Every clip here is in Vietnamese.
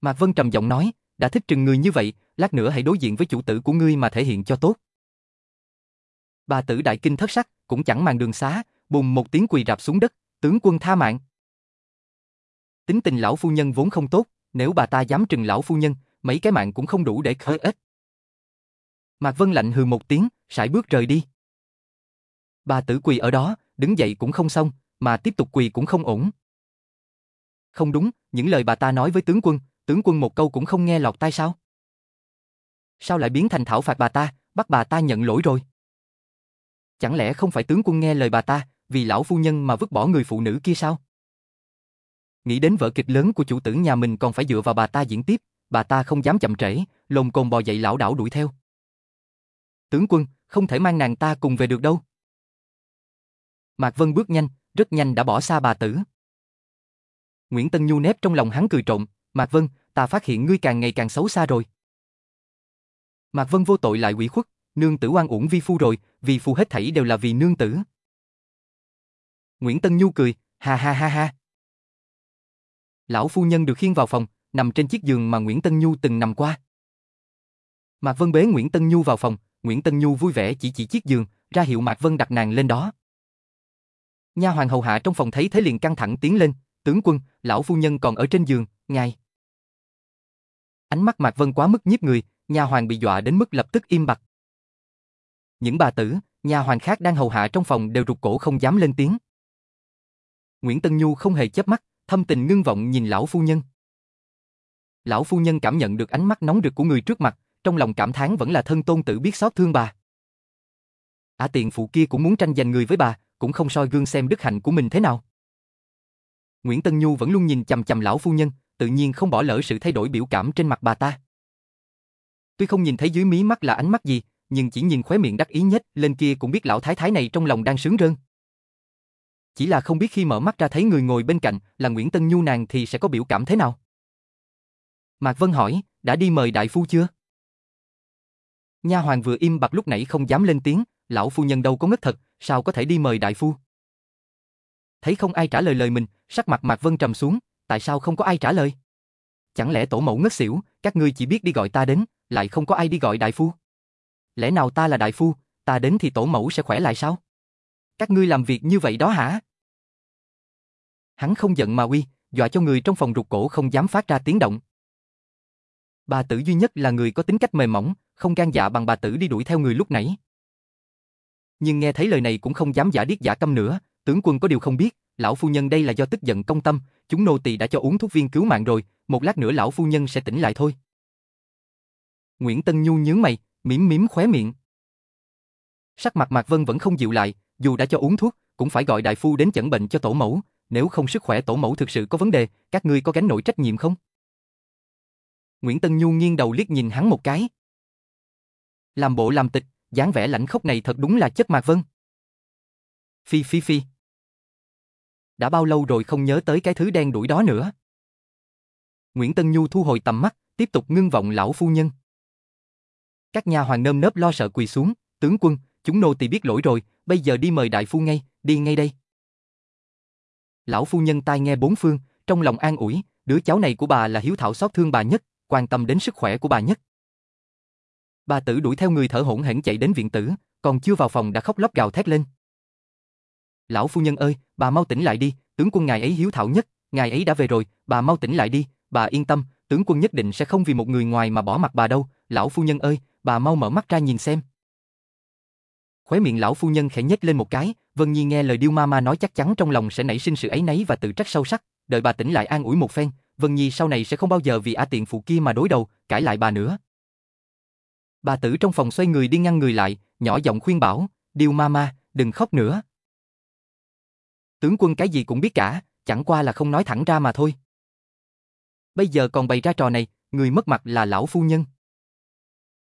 Mạc Vân trầm giọng nói, đã thích trừng người như vậy, lát nữa hãy đối diện với chủ tử của ngươi mà thể hiện cho tốt. Bà tử đại kinh thất sắc, cũng chẳng màng đường xá, bùng một tiếng quỳ rạp xuống đất, tướng quân tha mạng. Tính tình lão phu nhân vốn không tốt, nếu bà ta dám trừng lão phu nhân, mấy cái mạng cũng không đủ để khơi ếch. Mạc Vân lạnh hừ một tiếng, sải bước rời đi. Bà tử quỳ ở đó, đứng dậy cũng không xong, mà tiếp tục quỳ cũng không ổn. Không đúng, những lời bà ta nói với tướng quân, tướng quân một câu cũng không nghe lọt tai sao? Sao lại biến thành thảo phạt bà ta, bắt bà ta nhận lỗi rồi? Chẳng lẽ không phải tướng quân nghe lời bà ta, vì lão phu nhân mà vứt bỏ người phụ nữ kia sao? Nghĩ đến vở kịch lớn của chủ tử nhà mình còn phải dựa vào bà ta diễn tiếp, bà ta không dám chậm trễ, lồng cồn bò dậy lão đảo đuổi theo. Tướng quân, không thể mang nàng ta cùng về được đâu. Mạc Vân bước nhanh, rất nhanh đã bỏ xa bà tử. Nguyễn Tân Nhu nép trong lòng hắn cười trộm, Mạc Vân, ta phát hiện ngươi càng ngày càng xấu xa rồi. Mạc Vân vô tội lại quỷ khuất, nương tử oan uổng vi phu rồi, vì phu hết thảy đều là vì nương tử. Nguyễn Tân Nhu cười, ha ha ha ha. Lão phu nhân được khiêng vào phòng, nằm trên chiếc giường mà Nguyễn Tân Nhu từng nằm qua. Mạc Vân bế Nguyễn Tân Nhu vào phòng, Nguyễn Tân Nhu vui vẻ chỉ chỉ chiếc giường, ra hiệu Mạc Vân đặt nàng lên đó. Nha hoàng hầu hạ trong phòng thấy thế liền căng thẳng tiến lên, tướng quân, lão phu nhân còn ở trên giường, ngài. Ánh mắt Mạc Vân quá mức nhiếp người, nhà hoàng bị dọa đến mức lập tức im bặt. Những bà tử, nhà hoàng khác đang hầu hạ trong phòng đều rụt cổ không dám lên tiếng. Nguyễn Tân Nhu không hề chớp mắt, thâm tình ngưng vọng nhìn lão phu nhân. Lão phu nhân cảm nhận được ánh mắt nóng rực của người trước mặt, trong lòng cảm thán vẫn là thân tôn tử biết xót thương bà. Ả tiền phụ kia cũng muốn tranh giành người với bà, cũng không soi gương xem đức hạnh của mình thế nào. Nguyễn Tân Nhu vẫn luôn nhìn chằm chằm lão phu nhân, tự nhiên không bỏ lỡ sự thay đổi biểu cảm trên mặt bà ta. Tuy không nhìn thấy dưới mí mắt là ánh mắt gì, nhưng chỉ nhìn khóe miệng đắc ý nhất lên kia cũng biết lão thái thái này trong lòng đang sướng rơn. Chỉ là không biết khi mở mắt ra thấy người ngồi bên cạnh là Nguyễn Tân Nhu nàng thì sẽ có biểu cảm thế nào. Mạc Vân hỏi, đã đi mời đại phu chưa? Nha hoàng vừa im bặt lúc nãy không dám lên tiếng, lão phu nhân đâu có ngất thật, sao có thể đi mời đại phu? Thấy không ai trả lời lời mình, sắc mặt Mạc Vân trầm xuống, tại sao không có ai trả lời? Chẳng lẽ tổ mẫu ngất xỉu, các ngươi chỉ biết đi gọi ta đến, lại không có ai đi gọi đại phu? Lẽ nào ta là đại phu, ta đến thì tổ mẫu sẽ khỏe lại sao? Các ngươi làm việc như vậy đó hả? Hắn không giận mà uy, dọa cho người trong phòng rụt cổ không dám phát ra tiếng động. Bà tử duy nhất là người có tính cách mềm mỏng, không gan dạ bằng bà tử đi đuổi theo người lúc nãy. Nhưng nghe thấy lời này cũng không dám giả điếc giả câm nữa, tướng quân có điều không biết, lão phu nhân đây là do tức giận công tâm, chúng nô tỳ đã cho uống thuốc viên cứu mạng rồi, một lát nữa lão phu nhân sẽ tỉnh lại thôi. Nguyễn Tân Nhu nhướng mày, mím mím khóe miệng. Sắc mặt Mạc Vân vẫn không dịu lại, dù đã cho uống thuốc, cũng phải gọi đại phu đến chẩn bệnh cho tổ mẫu, nếu không sức khỏe tổ mẫu thực sự có vấn đề, các ngươi có gánh nổi trách nhiệm không? Nguyễn Tân Nhu nghiêng đầu liếc nhìn hắn một cái. Làm bộ làm tịch, dáng vẻ lãnh khốc này thật đúng là chất Mạc Vân. Phi phi phi. Đã bao lâu rồi không nhớ tới cái thứ đen đuổi đó nữa. Nguyễn Tân Nhu thu hồi tầm mắt, tiếp tục ngưng vọng lão phu nhân. Các nhà hoàng nơm nớp lo sợ quỳ xuống, tướng quân, chúng nô tỳ biết lỗi rồi, bây giờ đi mời đại phu ngay, đi ngay đây. Lão phu nhân tai nghe bốn phương, trong lòng an ủi, đứa cháu này của bà là hiếu thảo xót thương bà nhất, quan tâm đến sức khỏe của bà nhất. Bà tử đuổi theo người thở hổn hển chạy đến viện tử, còn chưa vào phòng đã khóc lóc gào thét lên. Lão phu nhân ơi, bà mau tỉnh lại đi, tướng quân ngài ấy hiếu thảo nhất, ngài ấy đã về rồi, bà mau tỉnh lại đi, bà yên tâm, tướng quân nhất định sẽ không vì một người ngoài mà bỏ mặt bà đâu, lão phu nhân ơi, bà mau mở mắt ra nhìn xem. Khóe miệng lão phu nhân khẽ nhếch lên một cái, Vân Nhi nghe lời Điêu ma nói chắc chắn trong lòng sẽ nảy sinh sự ấy nấy và tự trách sâu sắc, đợi bà tỉnh lại an ủi một phen, Vân Nhi sau này sẽ không bao giờ vì a tiện phụ kia mà đối đầu, cãi lại bà nữa. Bà tử trong phòng xoay người đi ngăn người lại, nhỏ giọng khuyên bảo, Điêu ma đừng khóc nữa. Tướng quân cái gì cũng biết cả, chẳng qua là không nói thẳng ra mà thôi. Bây giờ còn bày ra trò này, người mất mặt là lão phu nhân.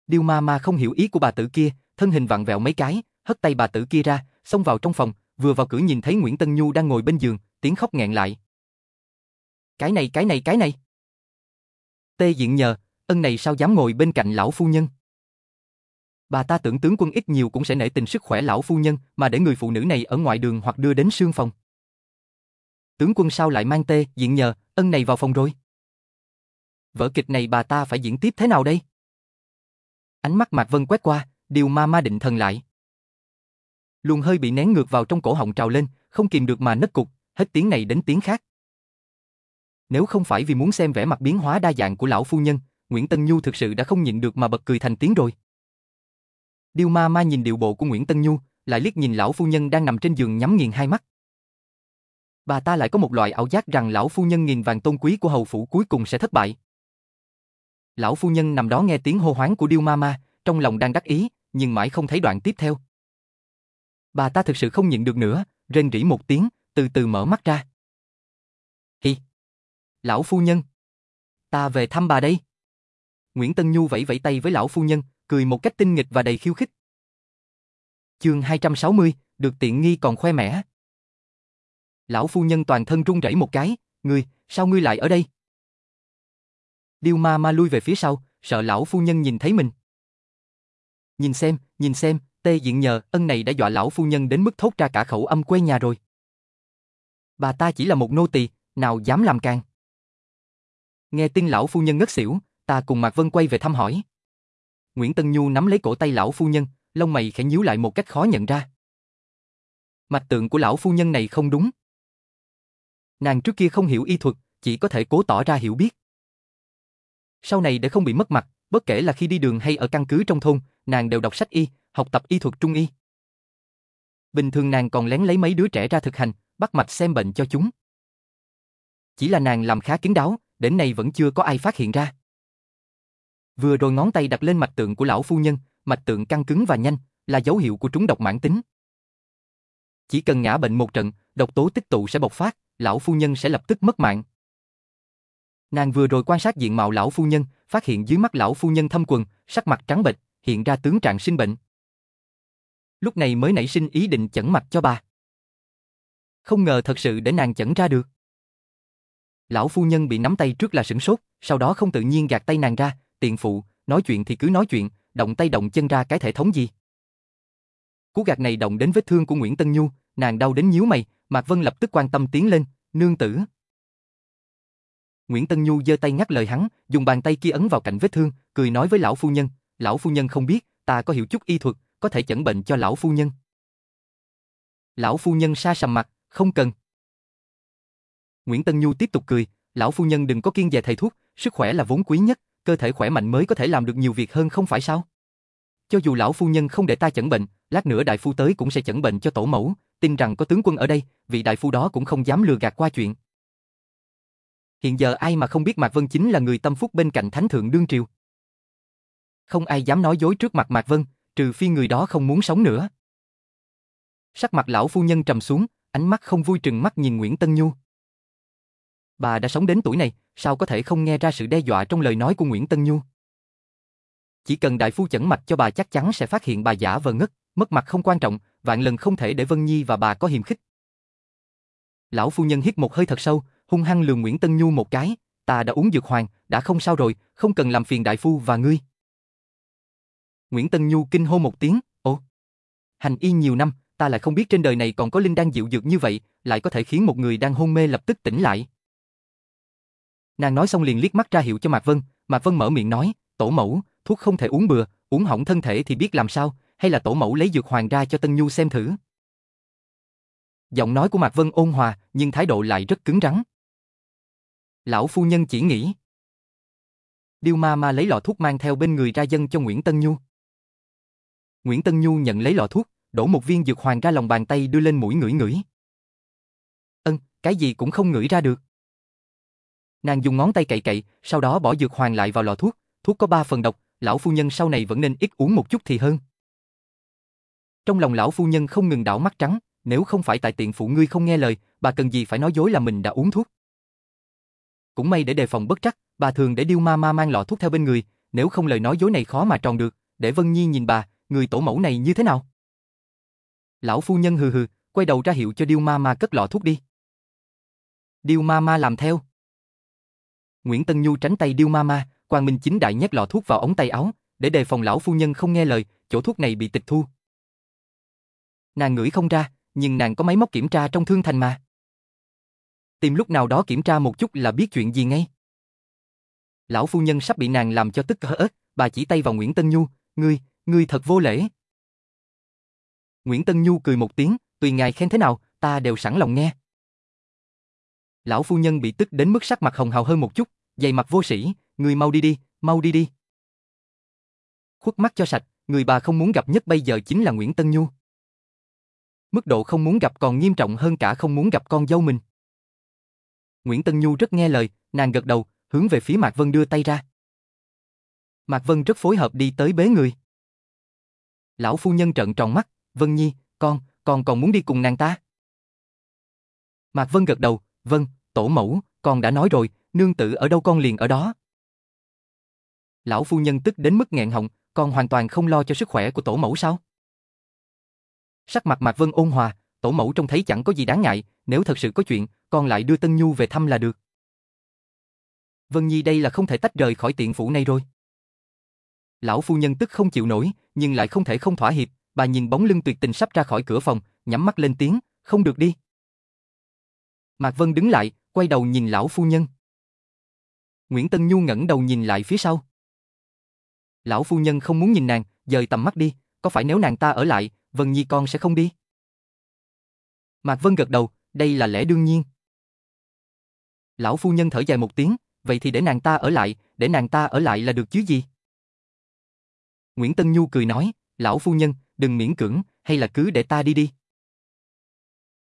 Điêu ma ma không hiểu ý của bà tử kia, thân hình vặn vẹo mấy cái, hất tay bà tử kia ra, xông vào trong phòng, vừa vào cửa nhìn thấy Nguyễn Tân Nhu đang ngồi bên giường, tiếng khóc nghẹn lại. Cái này cái này cái này. Tê diện nhờ, ân này sao dám ngồi bên cạnh lão phu nhân. Bà ta tưởng tướng quân ít nhiều cũng sẽ nể tình sức khỏe lão phu nhân mà để người phụ nữ này ở ngoài đường hoặc đưa đến sương phòng. Tướng quân sao lại mang tê, diện nhờ, ân này vào phòng rồi. Vở kịch này bà ta phải diễn tiếp thế nào đây? Ánh mắt Mạc Vân quét qua, điều ma ma định thần lại. Luồng hơi bị nén ngược vào trong cổ họng trào lên, không kìm được mà nứt cục, hết tiếng này đến tiếng khác. Nếu không phải vì muốn xem vẻ mặt biến hóa đa dạng của lão phu nhân, Nguyễn Tân Nhu thực sự đã không nhịn được mà bật cười thành tiếng rồi. Điêu ma ma nhìn điệu bộ của Nguyễn Tân Nhu, lại liếc nhìn lão phu nhân đang nằm trên giường nhắm nghiền hai mắt. Bà ta lại có một loại ảo giác rằng lão phu nhân nghìn vàng tôn quý của hầu phủ cuối cùng sẽ thất bại. Lão phu nhân nằm đó nghe tiếng hô hoáng của Điêu ma ma, trong lòng đang đắc ý, nhưng mãi không thấy đoạn tiếp theo. Bà ta thực sự không nhịn được nữa, rên rỉ một tiếng, từ từ mở mắt ra. Hi! Lão phu nhân! Ta về thăm bà đây. Nguyễn Tân Nhu vẫy vẫy tay với lão phu nhân, cười một cách tinh nghịch và đầy khiêu khích. Chương 260, được tiện nghi còn khoe mẽ. Lão phu nhân toàn thân run rẩy một cái, "Ngươi, sao ngươi lại ở đây?" Điêu Ma Ma lui về phía sau, sợ lão phu nhân nhìn thấy mình. Nhìn xem, nhìn xem, Tê Diện nhờ, ân này đã dọa lão phu nhân đến mức thốt ra cả khẩu âm quê nhà rồi. Bà ta chỉ là một nô tỳ, nào dám làm càng. Nghe tin lão phu nhân ngất xỉu, ta cùng Mạc Vân quay về thăm hỏi. Nguyễn Tân Nhu nắm lấy cổ tay lão phu nhân, lông mày khẽ nhíu lại một cách khó nhận ra. Mạch tượng của lão phu nhân này không đúng. Nàng trước kia không hiểu y thuật, chỉ có thể cố tỏ ra hiểu biết. Sau này để không bị mất mặt, bất kể là khi đi đường hay ở căn cứ trong thôn, nàng đều đọc sách y, học tập y thuật trung y. Bình thường nàng còn lén lấy mấy đứa trẻ ra thực hành, bắt mạch xem bệnh cho chúng. Chỉ là nàng làm khá kín đáo, đến nay vẫn chưa có ai phát hiện ra. Vừa rồi ngón tay đặt lên mạch tượng của lão phu nhân, mạch tượng căng cứng và nhanh, là dấu hiệu của trúng độc mãn tính. Chỉ cần ngã bệnh một trận, độc tố tích tụ sẽ bộc phát, lão phu nhân sẽ lập tức mất mạng. Nàng vừa rồi quan sát diện mạo lão phu nhân, phát hiện dưới mắt lão phu nhân thâm quần, sắc mặt trắng bệch, hiện ra tướng trạng sinh bệnh. Lúc này mới nảy sinh ý định chẩn mạch cho bà. Không ngờ thật sự để nàng chẩn ra được. Lão phu nhân bị nắm tay trước là sửng sốt, sau đó không tự nhiên gạt tay nàng ra, tiền phụ, nói chuyện thì cứ nói chuyện, động tay động chân ra cái thể thống gì. Cú gạt này động đến vết thương của Nguyễn Tân Nhu, nàng đau đến nhíu mày, Mạc Vân lập tức quan tâm tiến lên, nương tử. Nguyễn Tân Nhu giơ tay ngắt lời hắn, dùng bàn tay kia ấn vào cạnh vết thương, cười nói với lão phu nhân, lão phu nhân không biết, ta có hiểu chút y thuật, có thể chẩn bệnh cho lão phu nhân. Lão phu nhân sa sầm mặt, không cần. Nguyễn Tân Nhu tiếp tục cười, lão phu nhân đừng có kiên dè thầy thuốc, sức khỏe là vốn quý nhất, cơ thể khỏe mạnh mới có thể làm được nhiều việc hơn không phải sao? Cho dù lão phu nhân không để ta chẩn bệnh, lát nữa đại phu tới cũng sẽ chẩn bệnh cho tổ mẫu, tin rằng có tướng quân ở đây, vị đại phu đó cũng không dám lừa gạt qua chuyện. Hiện giờ ai mà không biết Mạc Vân chính là người tâm phúc bên cạnh thánh thượng đương triều. Không ai dám nói dối trước mặt Mạc Vân, trừ phi người đó không muốn sống nữa. Sắc mặt lão phu nhân trầm xuống, ánh mắt không vui trừng mắt nhìn Nguyễn Tân Nhu. Bà đã sống đến tuổi này, sao có thể không nghe ra sự đe dọa trong lời nói của Nguyễn Tân Nhu? Chỉ cần đại phu chẩn mạch cho bà chắc chắn sẽ phát hiện bà giả vờ ngất, mất mặt không quan trọng, vạn lần không thể để Vân Nhi và bà có hiềm khích. Lão phu nhân hít một hơi thật sâu, hung hăng lườm Nguyễn Tân Nhu một cái, ta đã uống dược hoàng, đã không sao rồi, không cần làm phiền đại phu và ngươi. Nguyễn Tân Nhu kinh hô một tiếng, ồ, hành y nhiều năm, ta lại không biết trên đời này còn có linh đan dịu dược như vậy, lại có thể khiến một người đang hôn mê lập tức tỉnh lại. Nàng nói xong liền liếc mắt ra hiệu cho Mạc Vân, Mạc Vân mở miệng nói, tổ mẫu, thuốc không thể uống bừa, uống hỏng thân thể thì biết làm sao, hay là tổ mẫu lấy dược hoàng ra cho Tân Nhu xem thử. Giọng nói của Mạc Vân ôn hòa, nhưng thái độ lại rất cứng rắn. Lão phu nhân chỉ nghĩ. Điêu ma ma lấy lọ thuốc mang theo bên người ra dân cho Nguyễn Tân Nhu. Nguyễn Tân Nhu nhận lấy lọ thuốc, đổ một viên dược hoàng ra lòng bàn tay đưa lên mũi ngửi ngửi. Ân, cái gì cũng không ngửi ra được. Nàng dùng ngón tay cậy cậy, sau đó bỏ dược hoàng lại vào lọ thuốc, thuốc có ba phần độc, lão phu nhân sau này vẫn nên ít uống một chút thì hơn. Trong lòng lão phu nhân không ngừng đảo mắt trắng, nếu không phải tại tiện phụ ngươi không nghe lời, bà cần gì phải nói dối là mình đã uống thuốc. Cũng may để đề phòng bất trắc, bà thường để điêu ma ma mang lọ thuốc theo bên người, nếu không lời nói dối này khó mà tròn được, để Vân Nhi nhìn bà, người tổ mẫu này như thế nào. Lão phu nhân hừ hừ, quay đầu ra hiệu cho điêu ma ma cất lọ thuốc đi. Điêu ma ma làm theo. Nguyễn Tân Nhu tránh tay điêu ma ma, Quang Minh chính đại nhét lọ thuốc vào ống tay áo, để đề phòng lão phu nhân không nghe lời, chỗ thuốc này bị tịch thu. Nàng ngửi không ra, nhưng nàng có máy móc kiểm tra trong thương thành mà. Tìm lúc nào đó kiểm tra một chút là biết chuyện gì ngay. Lão phu nhân sắp bị nàng làm cho tức hở ớt, bà chỉ tay vào Nguyễn Tân Nhu, ngươi, ngươi thật vô lễ. Nguyễn Tân Nhu cười một tiếng, tùy ngài khen thế nào, ta đều sẵn lòng nghe. Lão phu nhân bị tức đến mức sắc mặt hồng hào hơn một chút, dày mặt vô sĩ, người mau đi đi, mau đi đi. Khuất mắt cho sạch, người bà không muốn gặp nhất bây giờ chính là Nguyễn Tân Nhu. Mức độ không muốn gặp còn nghiêm trọng hơn cả không muốn gặp con dâu mình. Nguyễn Tân Nhu rất nghe lời, nàng gật đầu, hướng về phía Mạc Vân đưa tay ra. Mạc Vân rất phối hợp đi tới bế người. Lão phu nhân trợn tròn mắt, Vân Nhi, con, con còn muốn đi cùng nàng ta. Mạc Vân gật đầu, vâng, tổ mẫu, con đã nói rồi, nương tử ở đâu con liền ở đó. Lão phu nhân tức đến mức nghẹn họng, con hoàn toàn không lo cho sức khỏe của tổ mẫu sao? Sắc mặt Mạc Vân ôn hòa, tổ mẫu trông thấy chẳng có gì đáng ngại, nếu thật sự có chuyện, con lại đưa Tân Nhu về thăm là được. Vân Nhi đây là không thể tách rời khỏi tiện phủ này rồi. Lão phu nhân tức không chịu nổi, nhưng lại không thể không thỏa hiệp, bà nhìn bóng lưng tuyệt tình sắp ra khỏi cửa phòng, nhắm mắt lên tiếng, không được đi. Mạc Vân đứng lại, quay đầu nhìn lão phu nhân. Nguyễn Tân Nhu ngẩng đầu nhìn lại phía sau. Lão phu nhân không muốn nhìn nàng, dời tầm mắt đi, có phải nếu nàng ta ở lại, Vân Nhi con sẽ không đi? Mạc Vân gật đầu, đây là lẽ đương nhiên. Lão phu nhân thở dài một tiếng, vậy thì để nàng ta ở lại, để nàng ta ở lại là được chứ gì? Nguyễn Tân Nhu cười nói, lão phu nhân, đừng miễn cưỡng, hay là cứ để ta đi đi.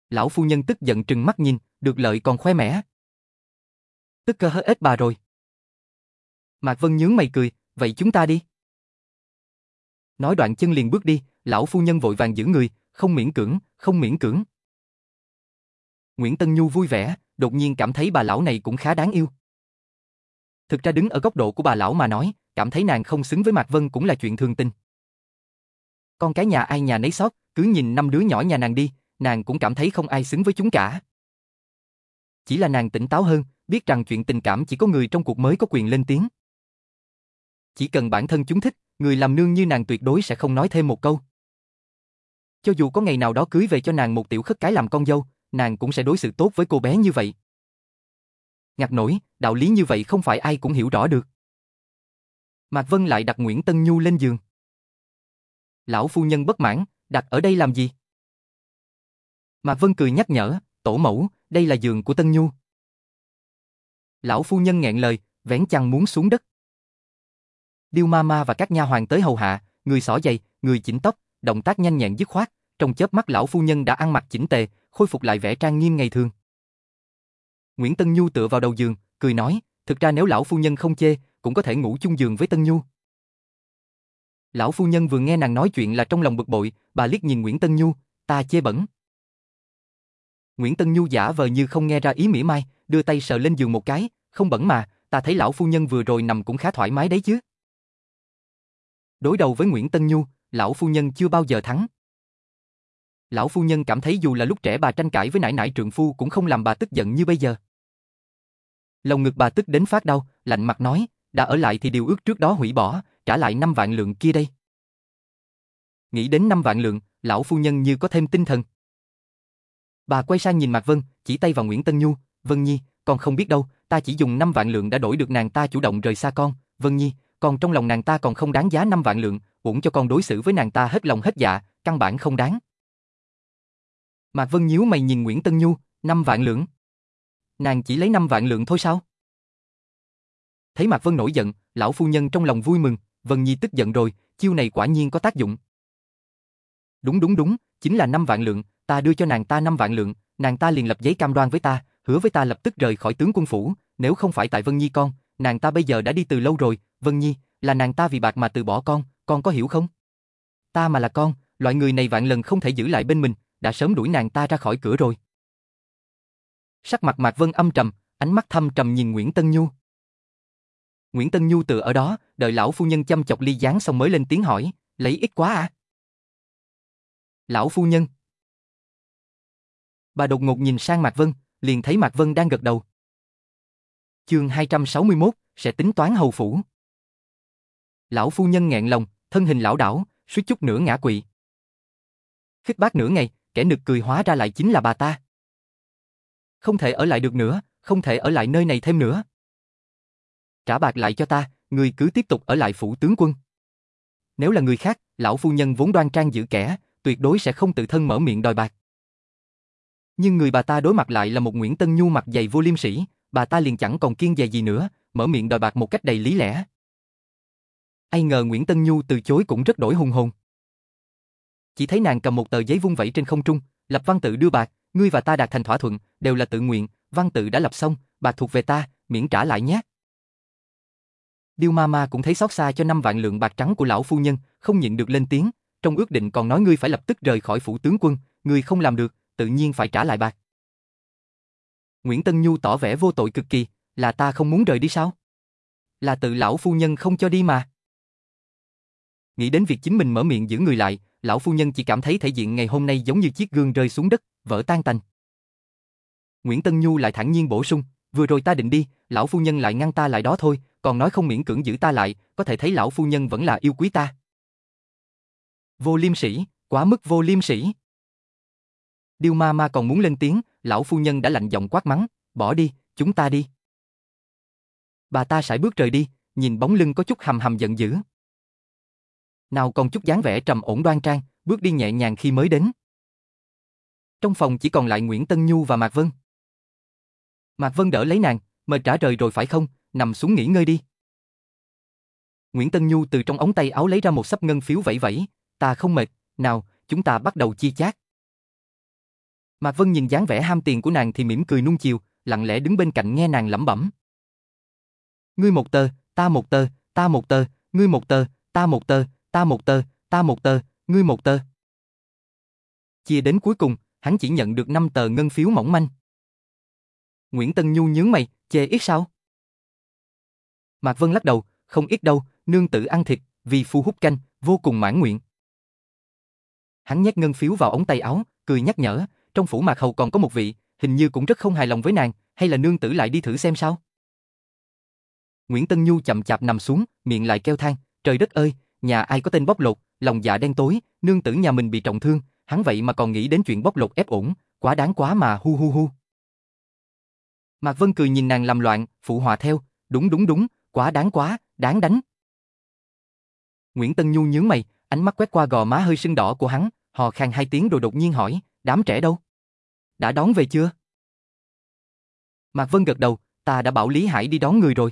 Lão phu nhân tức giận trừng mắt nhìn, được lợi còn khoe mẽ. Tức cơ hết bà rồi. Mạc Vân nhướng mày cười, vậy chúng ta đi. Nói đoạn chân liền bước đi, lão phu nhân vội vàng giữ người, không miễn cưỡng, không miễn cưỡng. Nguyễn Tân Nhu vui vẻ, đột nhiên cảm thấy bà lão này cũng khá đáng yêu. Thực ra đứng ở góc độ của bà lão mà nói, cảm thấy nàng không xứng với Mạc Vân cũng là chuyện thường tình. Con cái nhà ai nhà nấy sót, cứ nhìn năm đứa nhỏ nhà nàng đi, nàng cũng cảm thấy không ai xứng với chúng cả. Chỉ là nàng tỉnh táo hơn, biết rằng chuyện tình cảm chỉ có người trong cuộc mới có quyền lên tiếng. Chỉ cần bản thân chúng thích, người làm nương như nàng tuyệt đối sẽ không nói thêm một câu. Cho dù có ngày nào đó cưới về cho nàng một tiểu khất cái làm con dâu, nàng cũng sẽ đối xử tốt với cô bé như vậy. Ngạc nổi, đạo lý như vậy không phải ai cũng hiểu rõ được. Mạc Vân lại đặt Nguyễn Tân Nhu lên giường. Lão phu nhân bất mãn, đặt ở đây làm gì? Mạc Vân cười nhắc nhở, tổ mẫu, đây là giường của Tân Nhu. Lão phu nhân nghẹn lời, vén chăn muốn xuống đất. Điêu ma ma và các nha hoàng tới hầu hạ, người xỏ giày, người chỉnh tóc, động tác nhanh nhẹn dứt khoát, trong chớp mắt lão phu nhân đã ăn mặc chỉnh tề, khôi phục lại vẻ trang nghiêm ngày thường. Nguyễn Tân Nhu tựa vào đầu giường, cười nói, thực ra nếu lão phu nhân không chê, cũng có thể ngủ chung giường với Tân Nhu. Lão phu nhân vừa nghe nàng nói chuyện là trong lòng bực bội, bà liếc nhìn Nguyễn Tân Nhu, ta chê bẩn. Nguyễn Tân Nhu giả vờ như không nghe ra ý mỉa mai, đưa tay sờ lên giường một cái, không bẩn mà, ta thấy lão phu nhân vừa rồi nằm cũng khá thoải mái đấy chứ. Đối đầu với Nguyễn Tân Nhu, lão phu nhân chưa bao giờ thắng. Lão phu nhân cảm thấy dù là lúc trẻ bà tranh cãi với nãi nãi trượng phu cũng không làm bà tức giận như bây giờ. Lòng ngực bà tức đến phát đau, lạnh mặt nói, đã ở lại thì điều ước trước đó hủy bỏ, trả lại 5 vạn lượng kia đây. Nghĩ đến 5 vạn lượng, lão phu nhân như có thêm tinh thần. Bà quay sang nhìn Mạc Vân, chỉ tay vào Nguyễn Tân Nhu, Vân Nhi, con không biết đâu, ta chỉ dùng 5 vạn lượng đã đổi được nàng ta chủ động rời xa con, Vân Nhi, còn trong lòng nàng ta còn không đáng giá 5 vạn lượng, uổng cho con đối xử với nàng ta hết lòng hết dạ, căn bản không đáng. Mạc Vân nhíu mày nhìn Nguyễn Tân Nhu, 5 vạn lượng. Nàng chỉ lấy 5 vạn lượng thôi sao? Thấy Mạc Vân nổi giận, lão phu nhân trong lòng vui mừng, Vân Nhi tức giận rồi, chiêu này quả nhiên có tác dụng. Đúng đúng đúng, chính là 5 vạn lượng, ta đưa cho nàng ta 5 vạn lượng, nàng ta liền lập giấy cam đoan với ta, hứa với ta lập tức rời khỏi tướng quân phủ, nếu không phải tại Vân Nhi con, nàng ta bây giờ đã đi từ lâu rồi, Vân Nhi, là nàng ta vì bạc mà từ bỏ con, con có hiểu không? Ta mà là con, loại người này vạn lần không thể giữ lại bên mình, đã sớm đuổi nàng ta ra khỏi cửa rồi. Sắc mặt Mạc Vân âm trầm, ánh mắt thâm trầm nhìn Nguyễn Tân Nhu. Nguyễn Tân Nhu từ ở đó, đợi lão phu nhân chăm chọc ly gián xong mới lên tiếng hỏi, lấy ít quá à? Lão phu nhân. Bà đột ngột nhìn sang Mạc Vân, liền thấy Mạc Vân đang gật đầu. Chương 261, sẽ tính toán hầu phủ. Lão phu nhân nghẹn lòng, thân hình lão đảo, suýt chút nữa ngã quỵ. Khích bác nửa ngày, kẻ nực cười hóa ra lại chính là bà ta. Không thể ở lại được nữa, không thể ở lại nơi này thêm nữa. trả bạc lại cho ta, người cứ tiếp tục ở lại phủ tướng quân. Nếu là người khác, lão phu nhân vốn đoan trang giữ kẻ, tuyệt đối sẽ không tự thân mở miệng đòi bạc. Nhưng người bà ta đối mặt lại là một Nguyễn Tân Nhu mặt dày vô liêm sỉ, bà ta liền chẳng còn kiên dè gì nữa, mở miệng đòi bạc một cách đầy lý lẽ. Ai ngờ Nguyễn Tân Nhu từ chối cũng rất đổi hùng hồn. Chỉ thấy nàng cầm một tờ giấy vung vẩy trên không trung, lập văn tự đưa bạc, ngươi và ta đạt thành thỏa thuận, đều là tự nguyện, văn tự đã lập xong, bạc thuộc về ta, miễn trả lại nhé. Điêu ma ma cũng thấy xót xa cho năm vạn lượng bạc trắng của lão phu nhân, không nhịn được lên tiếng, trong ước định còn nói ngươi phải lập tức rời khỏi phủ tướng quân, ngươi không làm được, tự nhiên phải trả lại bạc. Nguyễn Tân Nhu tỏ vẻ vô tội cực kỳ, là ta không muốn rời đi sao? Là tự lão phu nhân không cho đi mà. Nghĩ đến việc chính mình mở miệng giữ người lại, lão phu nhân chỉ cảm thấy thể diện ngày hôm nay giống như chiếc gương rơi xuống đất, vỡ tan tành. Nguyễn Tân Nhu lại thẳng nhiên bổ sung, vừa rồi ta định đi, lão phu nhân lại ngăn ta lại đó thôi, còn nói không miễn cưỡng giữ ta lại, có thể thấy lão phu nhân vẫn là yêu quý ta. Vô liêm sĩ, quá mức vô liêm sĩ. Điêu ma ma còn muốn lên tiếng, lão phu nhân đã lạnh giọng quát mắng, bỏ đi, chúng ta đi. Bà ta sải bước rời đi, nhìn bóng lưng có chút hầm hầm giận dữ. Nào còn chút dáng vẻ trầm ổn đoan trang, bước đi nhẹ nhàng khi mới đến. Trong phòng chỉ còn lại Nguyễn Tân Nhu và Mạc Vân. Mạc Vân đỡ lấy nàng, mệt trả rời rồi phải không, nằm xuống nghỉ ngơi đi. Nguyễn Tân Nhu từ trong ống tay áo lấy ra một sắp ngân phiếu vẫy vẫy, ta không mệt, nào, chúng ta bắt đầu chi chác. Mạc Vân nhìn dáng vẻ ham tiền của nàng thì mỉm cười nuông chiều, lặng lẽ đứng bên cạnh nghe nàng lẩm bẩm. Ngươi một tờ, ta một tờ, ta một tờ, ngươi một tờ, ta một tờ, ta một tờ, ta một tờ, ngươi một tờ. Chia đến cuối cùng, hắn chỉ nhận được 5 tờ ngân phiếu mỏng manh. Nguyễn Tân Nhu nhướng mày, chê ít sao? Mạc Vân lắc đầu, không ít đâu, nương tử ăn thịt, vì phu hút canh, vô cùng mãn nguyện. Hắn nhét ngân phiếu vào ống tay áo, cười nhắc nhở, trong phủ Mạc Hầu còn có một vị, hình như cũng rất không hài lòng với nàng, hay là nương tử lại đi thử xem sao? Nguyễn Tân Nhu chậm chạp nằm xuống, miệng lại kêu than, trời đất ơi, nhà ai có tên bóc lột, lòng dạ đen tối, nương tử nhà mình bị trọng thương, hắn vậy mà còn nghĩ đến chuyện bóc lột ép ổn, quá đáng quá mà hu hu hu. Mạc Vân cười nhìn nàng làm loạn, phụ hòa theo, đúng đúng đúng, quá đáng quá, đáng đánh. Nguyễn Tân Nhu nhướng mày, ánh mắt quét qua gò má hơi sưng đỏ của hắn, hò khan hai tiếng rồi đột nhiên hỏi, đám trẻ đâu? Đã đón về chưa? Mạc Vân gật đầu, ta đã bảo Lý Hải đi đón người rồi.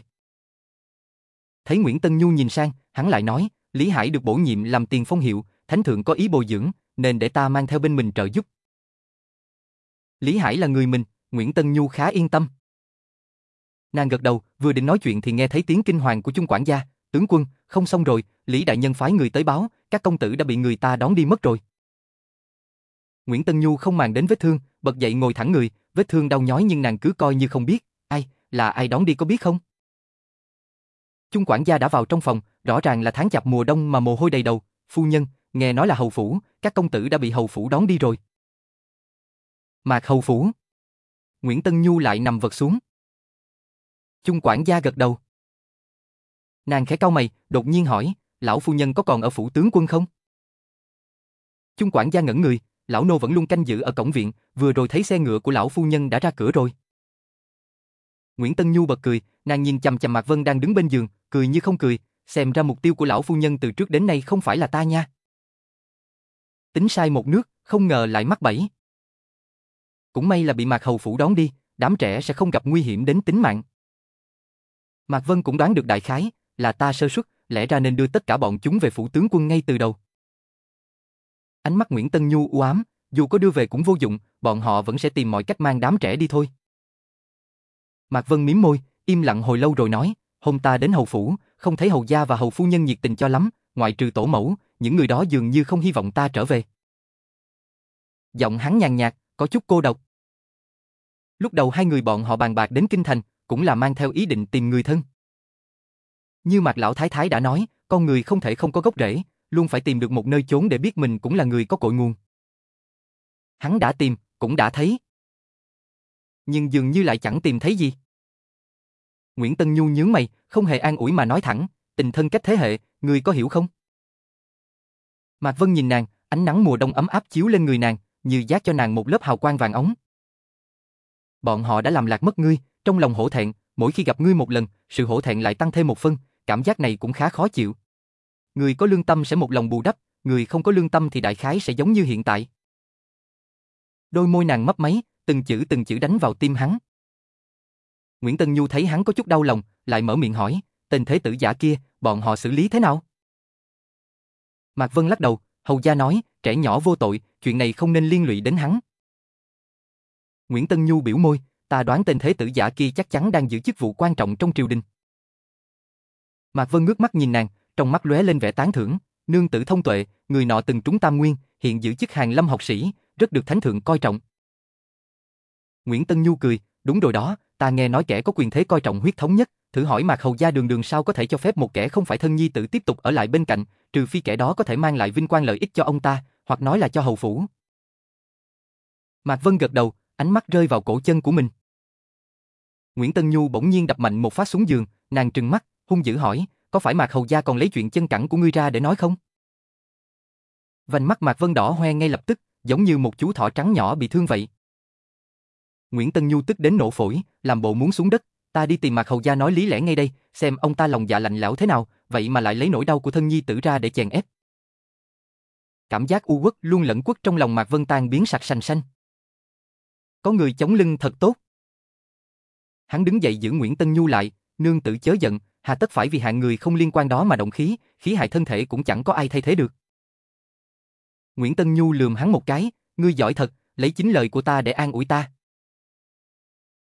Thấy Nguyễn Tân Nhu nhìn sang, hắn lại nói, Lý Hải được bổ nhiệm làm tiền phong hiệu, thánh thượng có ý bồi dưỡng, nên để ta mang theo bên mình trợ giúp. Lý Hải là người mình, Nguyễn Tân Nhu khá yên tâm. Nàng gật đầu, vừa định nói chuyện thì nghe thấy tiếng kinh hoàng của trung quản gia, tướng quân, không xong rồi, Lý Đại Nhân phái người tới báo, các công tử đã bị người ta đón đi mất rồi. Nguyễn Tân Nhu không màng đến vết thương, bật dậy ngồi thẳng người, vết thương đau nhói nhưng nàng cứ coi như không biết, ai, là ai đón đi có biết không? Trung quản gia đã vào trong phòng, rõ ràng là tháng chạp mùa đông mà mồ hôi đầy đầu, phu nhân, nghe nói là hầu phủ, các công tử đã bị hầu phủ đón đi rồi. Mạc hầu phủ. Nguyễn Tân Nhu lại nằm vật xuống. Trung quản gia gật đầu. Nàng khẽ cau mày, đột nhiên hỏi, lão phu nhân có còn ở phủ tướng quân không? Trung quản gia ngẩn người, lão nô vẫn luôn canh giữ ở cổng viện, vừa rồi thấy xe ngựa của lão phu nhân đã ra cửa rồi. Nguyễn Tân Nhu bật cười, nàng nhìn chằm chằm Mạc Vân đang đứng bên giường, cười như không cười, xem ra mục tiêu của lão phu nhân từ trước đến nay không phải là ta nha. Tính sai một nước, không ngờ lại mắc bẫy. Cũng may là bị Mạc Hầu phủ đón đi, đám trẻ sẽ không gặp nguy hiểm đến tính mạng. Mạc Vân cũng đoán được đại khái, là ta sơ suất, lẽ ra nên đưa tất cả bọn chúng về phủ tướng quân ngay từ đầu. Ánh mắt Nguyễn Tân Nhu u ám, dù có đưa về cũng vô dụng, bọn họ vẫn sẽ tìm mọi cách mang đám trẻ đi thôi. Mạc Vân mím môi, im lặng hồi lâu rồi nói, hôm ta đến hầu phủ, không thấy hầu gia và hầu phu nhân nhiệt tình cho lắm, ngoại trừ tổ mẫu, những người đó dường như không hy vọng ta trở về. Giọng hắn nhàn nhạt, có chút cô độc. Lúc đầu hai người bọn họ bàn bạc đến kinh thành, cũng là mang theo ý định tìm người thân. Như Mạc Lão Thái Thái đã nói, con người không thể không có gốc rễ, luôn phải tìm được một nơi chốn để biết mình cũng là người có cội nguồn. Hắn đã tìm, cũng đã thấy. Nhưng dường như lại chẳng tìm thấy gì. Nguyễn Tân Nhu nhướng mày, không hề an ủi mà nói thẳng, tình thân cách thế hệ, người có hiểu không? Mạc Vân nhìn nàng, ánh nắng mùa đông ấm áp chiếu lên người nàng, như giác cho nàng một lớp hào quang vàng ống. Bọn họ đã làm lạc mất ngươi, trong lòng hổ thẹn, mỗi khi gặp ngươi một lần, sự hổ thẹn lại tăng thêm một phân, cảm giác này cũng khá khó chịu. Người có lương tâm sẽ một lòng bù đắp, người không có lương tâm thì đại khái sẽ giống như hiện tại. Đôi môi nàng mấp máy, từng chữ từng chữ đánh vào tim hắn. Nguyễn Tân Nhu thấy hắn có chút đau lòng, lại mở miệng hỏi, tên thế tử giả kia, bọn họ xử lý thế nào? Mạc Vân lắc đầu, hầu gia nói, trẻ nhỏ vô tội, chuyện này không nên liên lụy đến hắn. Nguyễn Tân Nhu biểu môi, ta đoán tên thế tử giả kia chắc chắn đang giữ chức vụ quan trọng trong triều đình. Mạc Vân ngước mắt nhìn nàng, trong mắt lóe lên vẻ tán thưởng, nương tử thông tuệ, người nọ từng trúng tam nguyên, hiện giữ chức hàng lâm học sĩ, rất được thánh thượng coi trọng. Nguyễn Tân Nhu cười, đúng rồi đó, ta nghe nói kẻ có quyền thế coi trọng huyết thống nhất, thử hỏi Mạc Hầu gia đường đường sao có thể cho phép một kẻ không phải thân nhi tử tiếp tục ở lại bên cạnh, trừ phi kẻ đó có thể mang lại vinh quang lợi ích cho ông ta, hoặc nói là cho hầu phủ. Mạc Vân gật đầu, ánh mắt rơi vào cổ chân của mình. Nguyễn Tân Nhu bỗng nhiên đập mạnh một phát xuống giường, nàng trừng mắt, hung dữ hỏi, có phải Mạc Hầu gia còn lấy chuyện chân cẳng của ngươi ra để nói không? Vành mắt Mạc Vân đỏ hoe ngay lập tức, giống như một chú thỏ trắng nhỏ bị thương vậy. Nguyễn Tân Nhu tức đến nổ phổi, làm bộ muốn xuống đất, ta đi tìm Mạc Hầu gia nói lý lẽ ngay đây, xem ông ta lòng dạ lạnh lẽo thế nào, vậy mà lại lấy nỗi đau của thân nhi tử ra để chèn ép. Cảm giác u uất luôn lẫn quất trong lòng Mạc Vân tan biến sạch sành xanh. Có người chống lưng thật tốt. Hắn đứng dậy giữ Nguyễn Tân Nhu lại, nương tử chớ giận, hà tất phải vì hạng người không liên quan đó mà động khí, khí hại thân thể cũng chẳng có ai thay thế được. Nguyễn Tân Nhu lườm hắn một cái, ngươi giỏi thật, lấy chính lời của ta để an ủi ta.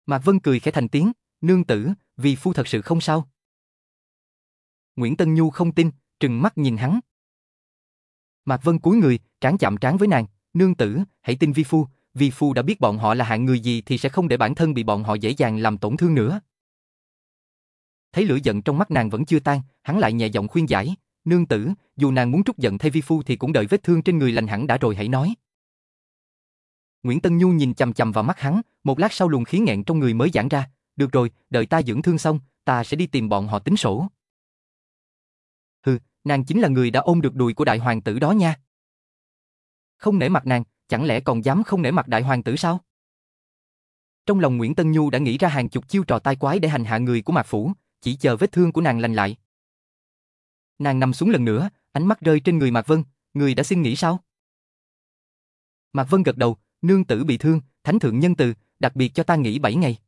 Mạc Vân cười khẽ thành tiếng, nương tử, vì phu thật sự không sao. Nguyễn Tân Nhu không tin, trừng mắt nhìn hắn. Mạc Vân cúi người, trán chạm trán với nàng, nương tử, hãy tin vi phu, vi phu đã biết bọn họ là hạng người gì thì sẽ không để bản thân bị bọn họ dễ dàng làm tổn thương nữa. Thấy lửa giận trong mắt nàng vẫn chưa tan, hắn lại nhẹ giọng khuyên giải, nương tử, dù nàng muốn trút giận thay vi phu thì cũng đợi vết thương trên người lành hẳn đã rồi hãy nói. Nguyễn Tân Nhu nhìn chằm chằm vào mắt hắn, một lát sau luồng khí nghẹn trong người mới giãn ra, được rồi, đợi ta dưỡng thương xong, ta sẽ đi tìm bọn họ tính sổ. Hừ, nàng chính là người đã ôm được đùi của đại hoàng tử đó nha. Không nể mặt nàng, chẳng lẽ còn dám không nể mặt đại hoàng tử sao? Trong lòng Nguyễn Tân Nhu đã nghĩ ra hàng chục chiêu trò tai quái để hành hạ người của Mạc Phủ, chỉ chờ vết thương của nàng lành lại. Nàng nằm xuống lần nữa, ánh mắt rơi trên người Mạc Vân, người đã xin nghỉ sao? Mạc Vân gật đầu, nương tử bị thương, thánh thượng nhân từ, đặc biệt cho ta nghỉ 7 ngày.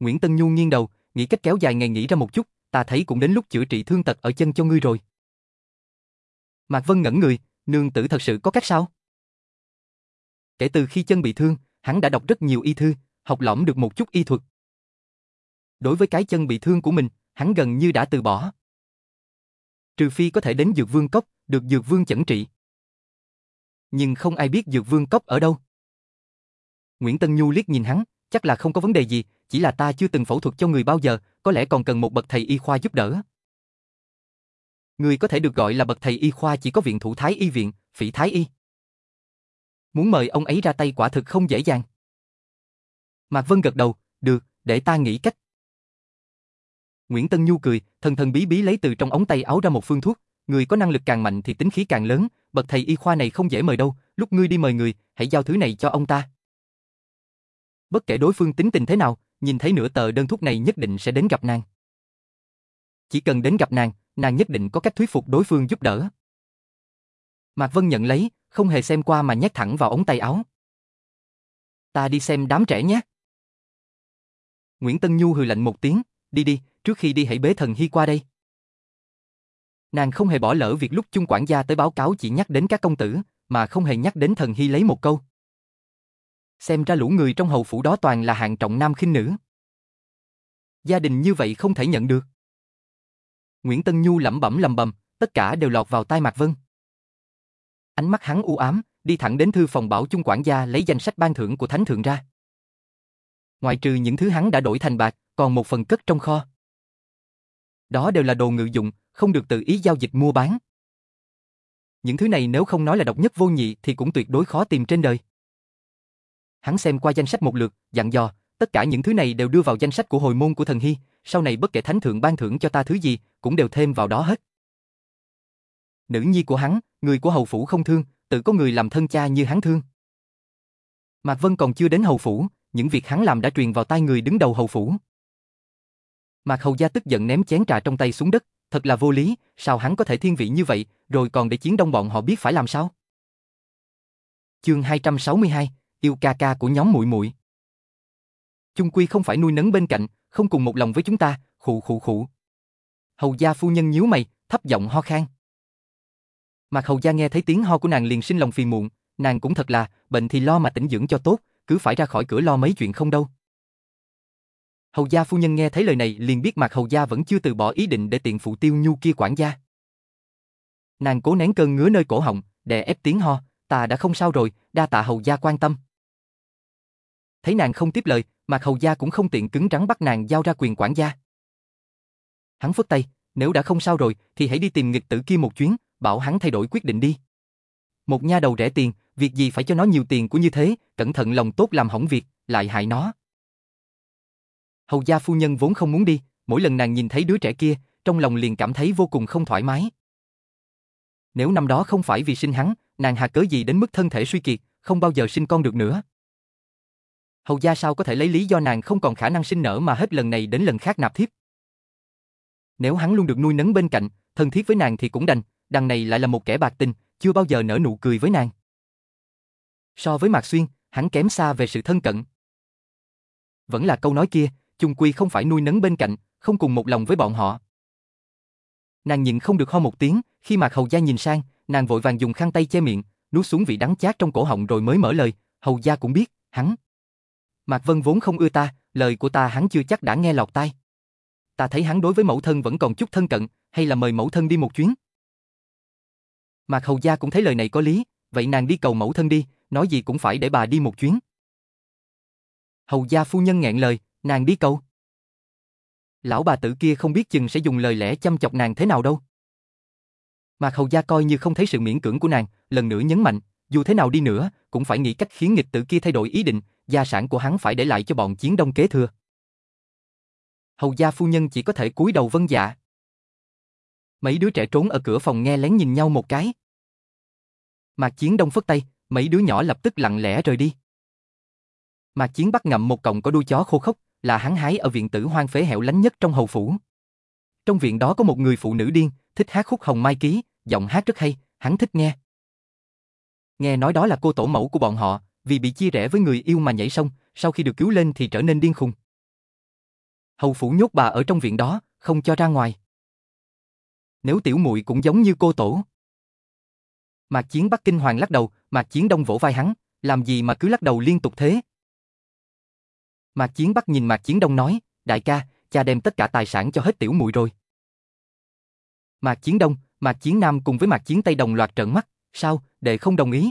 Nguyễn Tân Nhu nghiêng đầu, nghĩ cách kéo dài ngày nghỉ ra một chút, ta thấy cũng đến lúc chữa trị thương tật ở chân cho ngươi rồi. Mạc Vân ngẩn người, nương tử thật sự có cách sao? Kể từ khi chân bị thương, hắn đã đọc rất nhiều y thư, học lỏm được một chút y thuật. Đối với cái chân bị thương của mình, hắn gần như đã từ bỏ. Trừ phi có thể đến Dược Vương Cốc, được Dược Vương chẩn trị. Nhưng không ai biết Dược Vương Cốc ở đâu. Nguyễn Tân Nhu liếc nhìn hắn, chắc là không có vấn đề gì, chỉ là ta chưa từng phẫu thuật cho người bao giờ, có lẽ còn cần một bậc thầy y khoa giúp đỡ. Người có thể được gọi là bậc thầy y khoa chỉ có viện thủ thái y viện, phỉ thái y. Muốn mời ông ấy ra tay quả thực không dễ dàng. Mạc Vân gật đầu, được, để ta nghĩ cách. Nguyễn Tân Nhu cười, thần thần bí bí lấy từ trong ống tay áo ra một phương thuốc, người có năng lực càng mạnh thì tính khí càng lớn, bậc thầy y khoa này không dễ mời đâu, lúc ngươi đi mời người, hãy giao thứ này cho ông ta. Bất kể đối phương tính tình thế nào, nhìn thấy nửa tờ đơn thuốc này nhất định sẽ đến gặp nàng. Chỉ cần đến gặp nàng, nàng nhất định có cách thuyết phục đối phương giúp đỡ. Mạc Vân nhận lấy, không hề xem qua mà nhét thẳng vào ống tay áo. Ta đi xem đám trẻ nhé. Nguyễn Tân Nhu hừ lạnh một tiếng, đi đi, trước khi đi hãy bế thần hy qua đây. Nàng không hề bỏ lỡ việc lúc chung quản gia tới báo cáo chỉ nhắc đến các công tử, mà không hề nhắc đến thần hy lấy một câu. Xem ra lũ người trong hầu phủ đó toàn là hạng trọng nam khinh nữ. Gia đình như vậy không thể nhận được. Nguyễn Tân Nhu lẩm bẩm lầm bầm, tất cả đều lọt vào tai Mạc Vân. Ánh mắt hắn u ám, đi thẳng đến thư phòng bảo chung quản gia lấy danh sách ban thưởng của thánh thượng ra. Ngoại trừ những thứ hắn đã đổi thành bạc, còn một phần cất trong kho. Đó đều là đồ ngự dụng, không được tự ý giao dịch mua bán. Những thứ này nếu không nói là độc nhất vô nhị thì cũng tuyệt đối khó tìm trên đời. Hắn xem qua danh sách một lượt, dặn dò, tất cả những thứ này đều đưa vào danh sách của hồi môn của thần hy, sau này bất kể thánh thượng ban thưởng cho ta thứ gì, cũng đều thêm vào đó hết. Nữ nhi của hắn, người của hầu phủ không thương, tự có người làm thân cha như hắn thương. Mạc Vân còn chưa đến hầu phủ, những việc hắn làm đã truyền vào tai người đứng đầu hầu phủ. Mạc Hầu Gia tức giận ném chén trà trong tay xuống đất, thật là vô lý, sao hắn có thể thiên vị như vậy, rồi còn để chiến đông bọn họ biết phải làm sao? Chương 262, yêu ca ca của nhóm muội muội. Chung quy không phải nuôi nấng bên cạnh, không cùng một lòng với chúng ta, khụ khụ khụ. Hầu gia phu nhân nhíu mày, thấp giọng ho khan. Mạc Hầu gia nghe thấy tiếng ho của nàng liền sinh lòng phiền muộn, nàng cũng thật là, bệnh thì lo mà tĩnh dưỡng cho tốt, cứ phải ra khỏi cửa lo mấy chuyện không đâu. Hầu gia phu nhân nghe thấy lời này liền biết Mạc Hầu gia vẫn chưa từ bỏ ý định để tiện phụ tiêu nhu kia quản gia. Nàng cố nén cơn ngứa nơi cổ họng, đè ép tiếng ho, ta đã không sao rồi, đa tạ Hầu gia quan tâm. Thấy nàng không tiếp lời, Mạc Hầu gia cũng không tiện cứng rắn bắt nàng giao ra quyền quản gia. Hắn phất tay, nếu đã không sao rồi thì hãy đi tìm nghịch tử kia một chuyến, bảo hắn thay đổi quyết định đi. Một nha đầu rẻ tiền, việc gì phải cho nó nhiều tiền của như thế, cẩn thận lòng tốt làm hỏng việc, lại hại nó. Hầu gia phu nhân vốn không muốn đi, mỗi lần nàng nhìn thấy đứa trẻ kia, trong lòng liền cảm thấy vô cùng không thoải mái. Nếu năm đó không phải vì sinh hắn, nàng hà cớ gì đến mức thân thể suy kiệt, không bao giờ sinh con được nữa. Hầu gia sao có thể lấy lý do nàng không còn khả năng sinh nở mà hết lần này đến lần khác nạp thiếp. Nếu hắn luôn được nuôi nấng bên cạnh, thân thiết với nàng thì cũng đành, đằng này lại là một kẻ bạc tình, chưa bao giờ nở nụ cười với nàng. So với Mạc Xuyên, hắn kém xa về sự thân cận. Vẫn là câu nói kia, chung quy không phải nuôi nấng bên cạnh, không cùng một lòng với bọn họ. Nàng nhịn không được ho một tiếng, khi Mạc Hầu Gia nhìn sang, nàng vội vàng dùng khăn tay che miệng, nuốt xuống vị đắng chát trong cổ họng rồi mới mở lời, Hầu Gia cũng biết, hắn. Mạc Vân vốn không ưa ta, lời của ta hắn chưa chắc đã nghe lọt tai. Ta thấy hắn đối với mẫu thân vẫn còn chút thân cận, hay là mời mẫu thân đi một chuyến. Mạc Hầu Gia cũng thấy lời này có lý, vậy nàng đi cầu mẫu thân đi, nói gì cũng phải để bà đi một chuyến. Hầu Gia phu nhân nghẹn lời, nàng đi cầu. Lão bà tử kia không biết chừng sẽ dùng lời lẽ chăm chọc nàng thế nào đâu. Mạc Hầu Gia coi như không thấy sự miễn cưỡng của nàng, lần nữa nhấn mạnh, dù thế nào đi nữa, cũng phải nghĩ cách khiến nghịch tử kia thay đổi ý định, gia sản của hắn phải để lại cho bọn chiến đông kế thừa. Hầu Gia phu nhân chỉ có thể cúi đầu vân dạ. Mấy đứa trẻ trốn ở cửa phòng nghe lén nhìn nhau một cái. Mạc Chiến Đông phất tay, mấy đứa nhỏ lập tức lặng lẽ rời đi. Mạc Chiến bắt ngậm một cọng có đuôi chó khô khốc, là hắn hái ở viện tử hoang phế hẻo lánh nhất trong hầu phủ. Trong viện đó có một người phụ nữ điên, thích hát khúc Hồng Mai Ký, giọng hát rất hay, hắn thích nghe. Nghe nói đó là cô tổ mẫu của bọn họ, vì bị chia rẽ với người yêu mà nhảy sông, sau khi được cứu lên thì trở nên điên khùng. Hầu phủ nhốt bà ở trong viện đó, không cho ra ngoài. Nếu tiểu muội cũng giống như cô tổ. Mạc Chiến Bắc Kinh Hoàng lắc đầu, Mạc Chiến Đông vỗ vai hắn, làm gì mà cứ lắc đầu liên tục thế? Mạc Chiến Bắc nhìn Mạc Chiến Đông nói, đại ca, cha đem tất cả tài sản cho hết tiểu muội rồi. Mạc Chiến Đông, Mạc Chiến Nam cùng với Mạc Chiến Tây đồng loạt trợn mắt, sao, đệ không đồng ý.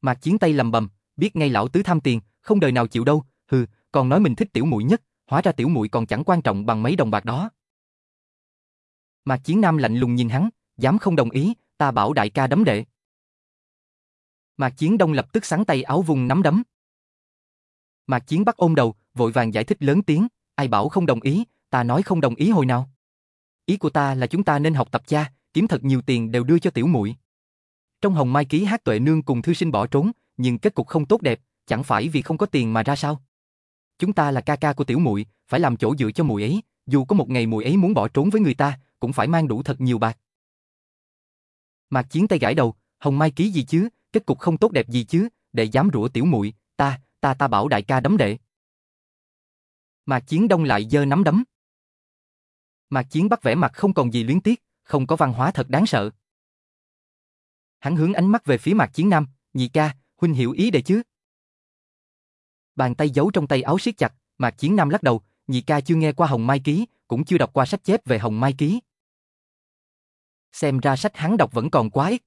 Mạc Chiến Tây lầm bầm, biết ngay lão tứ tham tiền, không đời nào chịu đâu, hừ, còn nói mình thích tiểu muội nhất, hóa ra tiểu muội còn chẳng quan trọng bằng mấy đồng bạc đó. Mạc Chiến Nam lạnh lùng nhìn hắn, dám không đồng ý, ta bảo đại ca đấm đệ. Mạc Chiến Đông lập tức sắn tay áo vùng nắm đấm. Mạc Chiến bắt ôm đầu, vội vàng giải thích lớn tiếng, ai bảo không đồng ý, ta nói không đồng ý hồi nào. Ý của ta là chúng ta nên học tập cha, kiếm thật nhiều tiền đều đưa cho tiểu muội. Trong Hồng Mai ký hát Tuệ Nương cùng thư sinh bỏ trốn, nhưng kết cục không tốt đẹp, chẳng phải vì không có tiền mà ra sao? Chúng ta là ca ca của tiểu muội, phải làm chỗ dựa cho muội ấy, dù có một ngày muội ấy muốn bỏ trốn với người ta, cũng phải mang đủ thật nhiều bạc. Mạc Chiến tay gãi đầu, Hồng Mai ký gì chứ, kết cục không tốt đẹp gì chứ, để dám rủa tiểu muội, ta, ta ta bảo đại ca đấm đệ. Mạc Chiến Đông lại giơ nắm đấm. Mạc Chiến bắt vẻ mặt không còn gì luyến tiếc, không có văn hóa thật đáng sợ. Hắn hướng ánh mắt về phía Mạc Chiến Nam, nhị ca, huynh hiểu ý đệ chứ? Bàn tay giấu trong tay áo siết chặt, Mạc Chiến Nam lắc đầu, nhị ca chưa nghe qua Hồng Mai Ký, cũng chưa đọc qua sách chép về Hồng Mai Ký. Xem ra sách hắn đọc vẫn còn quá ít.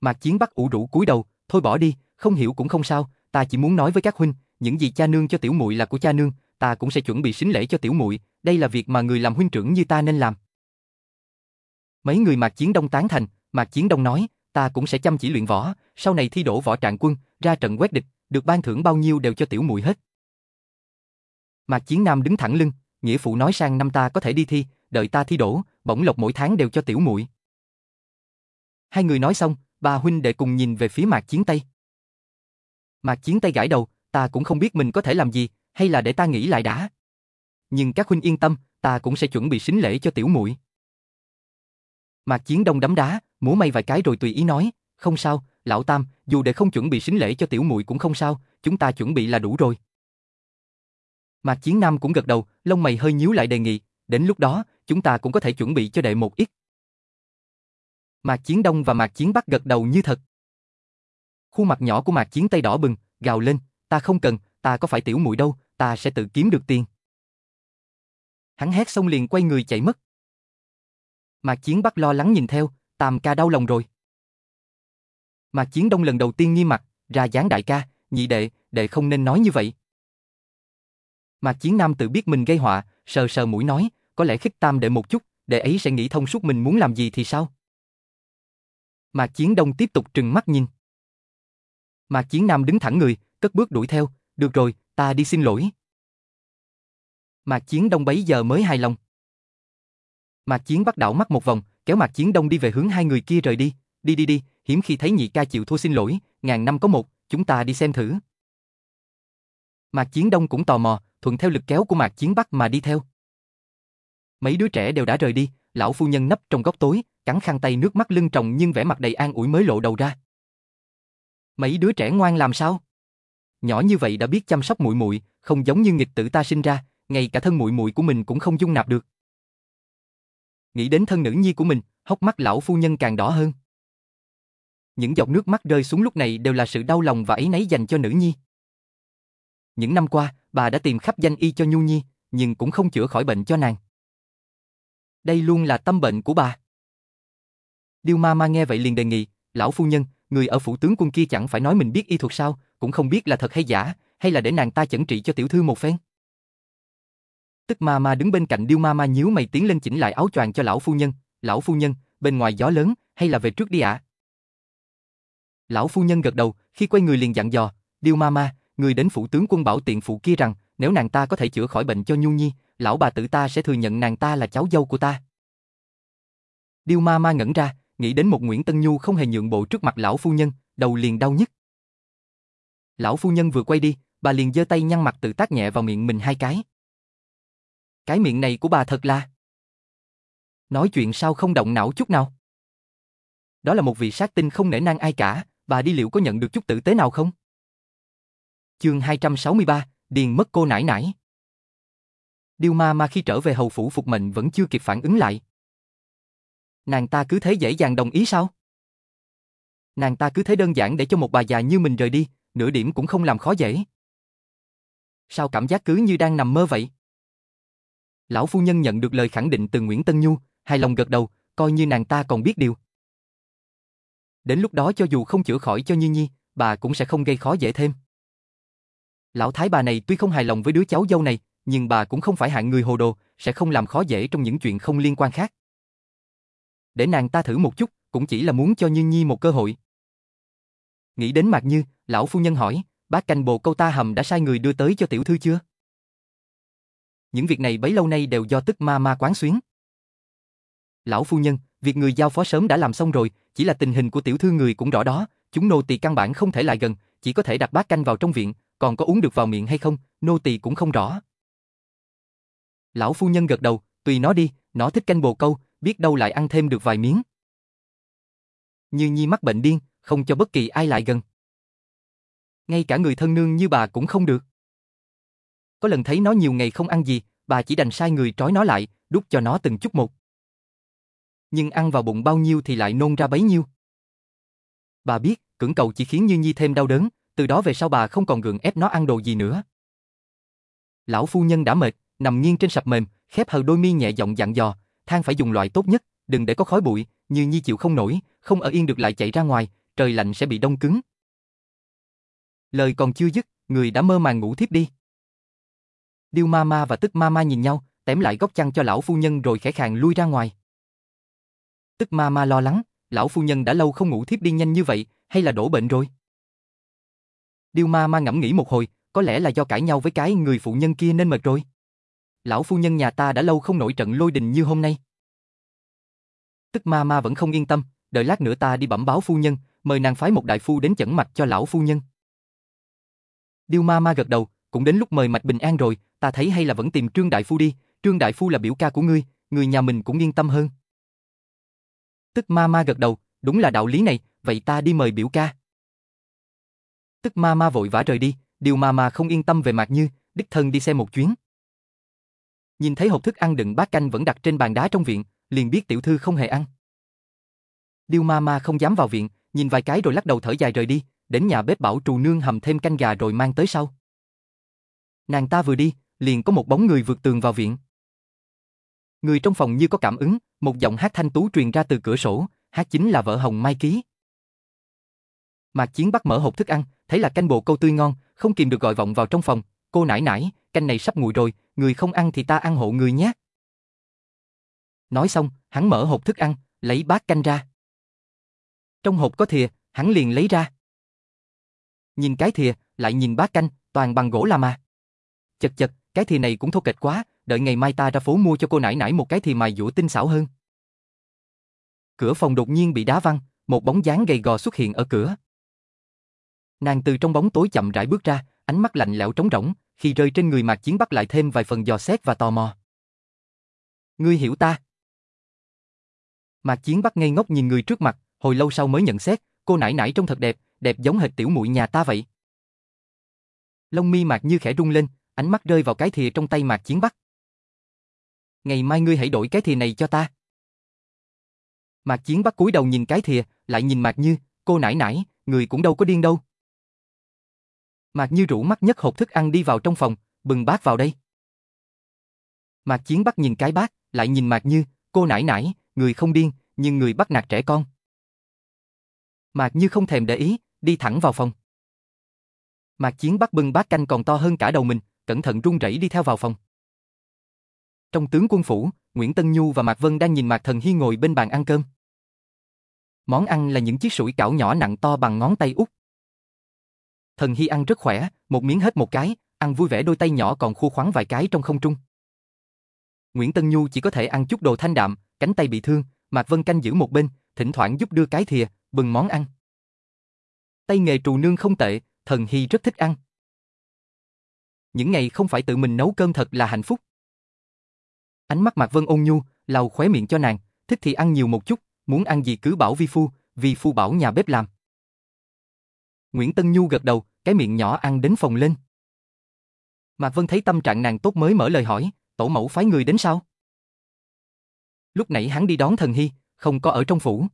Mạc Chiến bắt ủ rũ cúi đầu, thôi bỏ đi, không hiểu cũng không sao, ta chỉ muốn nói với các huynh, những gì cha nương cho tiểu muội là của cha nương, ta cũng sẽ chuẩn bị sính lễ cho tiểu muội, đây là việc mà người làm huynh trưởng như ta nên làm. Mấy người Mạc Chiến Đông tán thành, Mạc Chiến Đông nói, ta cũng sẽ chăm chỉ luyện võ, sau này thi đổ võ trạng quân, ra trận quét địch, được ban thưởng bao nhiêu đều cho tiểu muội hết. Mạc Chiến Nam đứng thẳng lưng, nghĩa phụ nói sang năm ta có thể đi thi, đợi ta thi đổ, bổng lộc mỗi tháng đều cho tiểu muội. Hai người nói xong, ba huynh đệ cùng nhìn về phía Mạc Chiến Tây. Mạc Chiến Tây gãi đầu, ta cũng không biết mình có thể làm gì, hay là để ta nghĩ lại đã. nhưng các huynh yên tâm, ta cũng sẽ chuẩn bị sính lễ cho tiểu muội. Mạc Chiến Đông đấm đá, múa may vài cái rồi tùy ý nói, không sao, lão tam, dù để không chuẩn bị sính lễ cho tiểu muội cũng không sao, chúng ta chuẩn bị là đủ rồi. Mạc Chiến Nam cũng gật đầu, lông mày hơi nhíu lại đề nghị, đến lúc đó, chúng ta cũng có thể chuẩn bị cho đệ một ít. Mạc Chiến Đông và Mạc Chiến Bắc gật đầu như thật. Khuôn mặt nhỏ của Mạc Chiến Tây đỏ bừng, gào lên, ta không cần, ta có phải tiểu muội đâu, ta sẽ tự kiếm được tiền. Hắn hét xong liền quay người chạy mất. Mạc Chiến bắt lo lắng nhìn theo, Tam ca đau lòng rồi. Mạc Chiến Đông lần đầu tiên nghi mặt, ra dáng đại ca, nhị đệ, đệ không nên nói như vậy. Mạc Chiến Nam tự biết mình gây họa, sờ sờ mũi nói, có lẽ khích tam đệ một chút, đệ ấy sẽ nghĩ thông suốt mình muốn làm gì thì sao? Mạc Chiến Đông tiếp tục trừng mắt nhìn. Mạc Chiến Nam đứng thẳng người, cất bước đuổi theo, được rồi, ta đi xin lỗi. Mạc Chiến Đông bấy giờ mới hài lòng. Mạc Chiến bắt đảo mắt một vòng, kéo Mạc Chiến Đông đi về hướng hai người kia rời đi. Đi đi đi, hiếm khi thấy nhị ca chịu thua xin lỗi, ngàn năm có một, chúng ta đi xem thử. Mạc Chiến Đông cũng tò mò, thuận theo lực kéo của Mạc Chiến Bắc mà đi theo. Mấy đứa trẻ đều đã rời đi, lão phu nhân nấp trong góc tối, cắn khăn tay nước mắt lưng tròng nhưng vẻ mặt đầy an ủi mới lộ đầu ra. Mấy đứa trẻ ngoan làm sao? Nhỏ như vậy đã biết chăm sóc muội muội, không giống như nghịch tử ta sinh ra, ngay cả thân muội muội của mình cũng không dung nạp được. Nghĩ đến thân nữ nhi của mình, hốc mắt lão phu nhân càng đỏ hơn. Những giọt nước mắt rơi xuống lúc này đều là sự đau lòng và ấy nấy dành cho nữ nhi. Những năm qua, bà đã tìm khắp danh y cho Nhu Nhi, nhưng cũng không chữa khỏi bệnh cho nàng. Đây luôn là tâm bệnh của bà. Điêu ma ma nghe vậy liền đề nghị, lão phu nhân, người ở phủ tướng quân kia chẳng phải nói mình biết y thuật sao, cũng không biết là thật hay giả, hay là để nàng ta chẩn trị cho tiểu thư một phen. Tức ma ma đứng bên cạnh điêu ma ma nhíu mày tiến lên chỉnh lại áo choàng cho lão phu nhân, lão phu nhân, bên ngoài gió lớn, hay là về trước đi ạ? Lão phu nhân gật đầu, khi quay người liền dặn dò, điêu ma ma, người đến phủ tướng quân bảo tiện phụ kia rằng, nếu nàng ta có thể chữa khỏi bệnh cho Nhu Nhi, lão bà tử ta sẽ thừa nhận nàng ta là cháu dâu của ta. Điêu ma ma ngẩn ra, nghĩ đến một Nguyễn Tân Nhu không hề nhượng bộ trước mặt lão phu nhân, đầu liền đau nhức. Lão phu nhân vừa quay đi, bà liền giơ tay nhăn mặt tự tác nhẹ vào miệng mình hai cái. Cái miệng này của bà thật là... Nói chuyện sao không động não chút nào? Đó là một vị sát tinh không nể nang ai cả, bà đi liệu có nhận được chút tử tế nào không? Chương 263, Điền mất cô nải nải. Điêu ma ma khi trở về hầu phủ phục mệnh vẫn chưa kịp phản ứng lại. Nàng ta cứ thế dễ dàng đồng ý sao? Nàng ta cứ thế đơn giản để cho một bà già như mình rời đi, nửa điểm cũng không làm khó dễ. Sao cảm giác cứ như đang nằm mơ vậy? Lão phu nhân nhận được lời khẳng định từ Nguyễn Tân Nhu, hài lòng gật đầu, coi như nàng ta còn biết điều. Đến lúc đó cho dù không chữa khỏi cho Như Nhi, bà cũng sẽ không gây khó dễ thêm. Lão thái bà này tuy không hài lòng với đứa cháu dâu này, nhưng bà cũng không phải hạng người hồ đồ, sẽ không làm khó dễ trong những chuyện không liên quan khác. Để nàng ta thử một chút, cũng chỉ là muốn cho Như Nhi một cơ hội. Nghĩ đến Mạc Như, lão phu nhân hỏi, bác canh bồ câu ta hầm đã sai người đưa tới cho tiểu thư chưa? Những việc này bấy lâu nay đều do tức ma ma quán xuyến. Lão phu nhân, việc người giao phó sớm đã làm xong rồi, chỉ là tình hình của tiểu thư người cũng rõ đó, chúng nô tỳ căn bản không thể lại gần, chỉ có thể đặt bát canh vào trong viện, còn có uống được vào miệng hay không, nô tỳ cũng không rõ. Lão phu nhân gật đầu, tùy nó đi, nó thích canh bồ câu, biết đâu lại ăn thêm được vài miếng. Như Nhi mắc bệnh điên, không cho bất kỳ ai lại gần. Ngay cả người thân nương như bà cũng không được. Có lần thấy nó nhiều ngày không ăn gì, bà chỉ đành sai người trói nó lại, đút cho nó từng chút một. Nhưng ăn vào bụng bao nhiêu thì lại nôn ra bấy nhiêu. Bà biết, cưỡng cầu chỉ khiến Như Nhi thêm đau đớn, từ đó về sau bà không còn gượng ép nó ăn đồ gì nữa. Lão phu nhân đã mệt, nằm nghiêng trên sập mềm, khép hờ đôi mi nhẹ giọng dặn dò, than phải dùng loại tốt nhất, đừng để có khói bụi, như nhi chịu không nổi, không ở yên được lại chạy ra ngoài, trời lạnh sẽ bị đông cứng. Lời còn chưa dứt, người đã mơ màng ngủ thiếp đi. Điêu ma ma và tức ma ma nhìn nhau, tém lại góc chăn cho lão phu nhân rồi khẽ khàng lui ra ngoài. Tức ma ma lo lắng, lão phu nhân đã lâu không ngủ thiếp đi nhanh như vậy, hay là đổ bệnh rồi? Điêu ma ma ngẫm nghĩ một hồi, có lẽ là do cãi nhau với cái người phụ nhân kia nên mệt rồi. Lão phu nhân nhà ta đã lâu không nổi trận lôi đình như hôm nay. Tức ma ma vẫn không yên tâm, đợi lát nữa ta đi bẩm báo phu nhân, mời nàng phái một đại phu đến chẩn mạch cho lão phu nhân. Điêu ma ma gật đầu, cũng đến lúc mời mạch bình an rồi, ta thấy hay là vẫn tìm Trương Đại Phu đi, Trương Đại Phu là biểu ca của ngươi, người nhà mình cũng yên tâm hơn. Tức ma ma gật đầu, đúng là đạo lý này, vậy ta đi mời biểu ca. Tức ma ma vội vã rời đi, điều ma ma không yên tâm về Mạc Như, đích thân đi xem một chuyến. Nhìn thấy hộp thức ăn đựng bát canh vẫn đặt trên bàn đá trong viện, liền biết tiểu thư không hề ăn. Điêu ma ma không dám vào viện, nhìn vài cái rồi lắc đầu thở dài rời đi, đến nhà bếp bảo trù nương hầm thêm canh gà rồi mang tới sau. Nàng ta vừa đi, liền có một bóng người vượt tường vào viện. Người trong phòng như có cảm ứng, một giọng hát thanh tú truyền ra từ cửa sổ, hát chính là vợ Hồng Mai Ký. Mạc Chiến bắt mở hộp thức ăn, thấy là canh bồ câu tươi ngon, không kìm được gọi vọng vào trong phòng, cô nải nải, canh này sắp nguội rồi, người không ăn thì ta ăn hộ người nhé. Nói xong, hắn mở hộp thức ăn, lấy bát canh ra. Trong hộp có thìa, hắn liền lấy ra. Nhìn cái thìa, lại nhìn bát canh, toàn bằng gỗ làm mà. Chật chật, cái thìa này cũng thô kệch quá, đợi ngày mai ta ra phố mua cho cô nải nải một cái thìa mài dũa tinh xảo hơn. Cửa phòng đột nhiên bị đá văng, một bóng dáng gầy gò xuất hiện ở cửa. Nàng từ trong bóng tối chậm rãi bước ra, ánh mắt lạnh lẽo trống rỗng, khi rơi trên người Mạc Chiến bắt lại thêm vài phần dò xét và tò mò. Ngươi hiểu ta? Mạc Chiến bắt ngây ngốc nhìn người trước mặt, hồi lâu sau mới nhận xét, cô nải nải trông thật đẹp, đẹp giống hệt tiểu muội nhà ta vậy. Lông mi Mạc Như khẽ rung lên, ánh mắt rơi vào cái thìa trong tay Mạc Chiến bắt. Ngày mai ngươi hãy đổi cái thìa này cho ta. Mạc Chiến bắt cúi đầu nhìn cái thìa, lại nhìn Mạc Như, cô nải nải, người cũng đâu có điên đâu. Mạc Như rủ mắt nhất hộp thức ăn đi vào trong phòng, bừng bát vào đây. Mạc Chiến bắt nhìn cái bát, lại nhìn Mạc Như, cô nải nải, người không điên, nhưng người bắt nạt trẻ con. Mạc Như không thèm để ý, đi thẳng vào phòng. Mạc Chiến bắt bưng bát canh còn to hơn cả đầu mình, cẩn thận run rẩy đi theo vào phòng. Trong tướng quân phủ, Nguyễn Tân Nhu và Mạc Vân đang nhìn Mạc Thần Hy ngồi bên bàn ăn cơm. Món ăn là những chiếc sủi cảo nhỏ nặng to bằng ngón tay út. Thần Hy ăn rất khỏe, một miếng hết một cái, ăn vui vẻ đôi tay nhỏ còn khu khoắn vài cái trong không trung. Nguyễn Tân Nhu chỉ có thể ăn chút đồ thanh đạm, cánh tay bị thương, Mạc Vân canh giữ một bên, thỉnh thoảng giúp đưa cái thìa, bừng món ăn. Tay nghề trù nương không tệ, Thần Hy rất thích ăn. Những ngày không phải tự mình nấu cơm thật là hạnh phúc. Ánh mắt Mạc Vân ôn nhu, lau khóe miệng cho nàng, thích thì ăn nhiều một chút, muốn ăn gì cứ bảo vi phu, vi phu bảo nhà bếp làm. Nguyễn Tân Nhu gật đầu, cái miệng nhỏ ăn đến phòng lên. Mạc Vân thấy tâm trạng nàng tốt mới mở lời hỏi, tổ mẫu phái người đến sao? Lúc nãy hắn đi đón thần hy, không có ở trong phủ.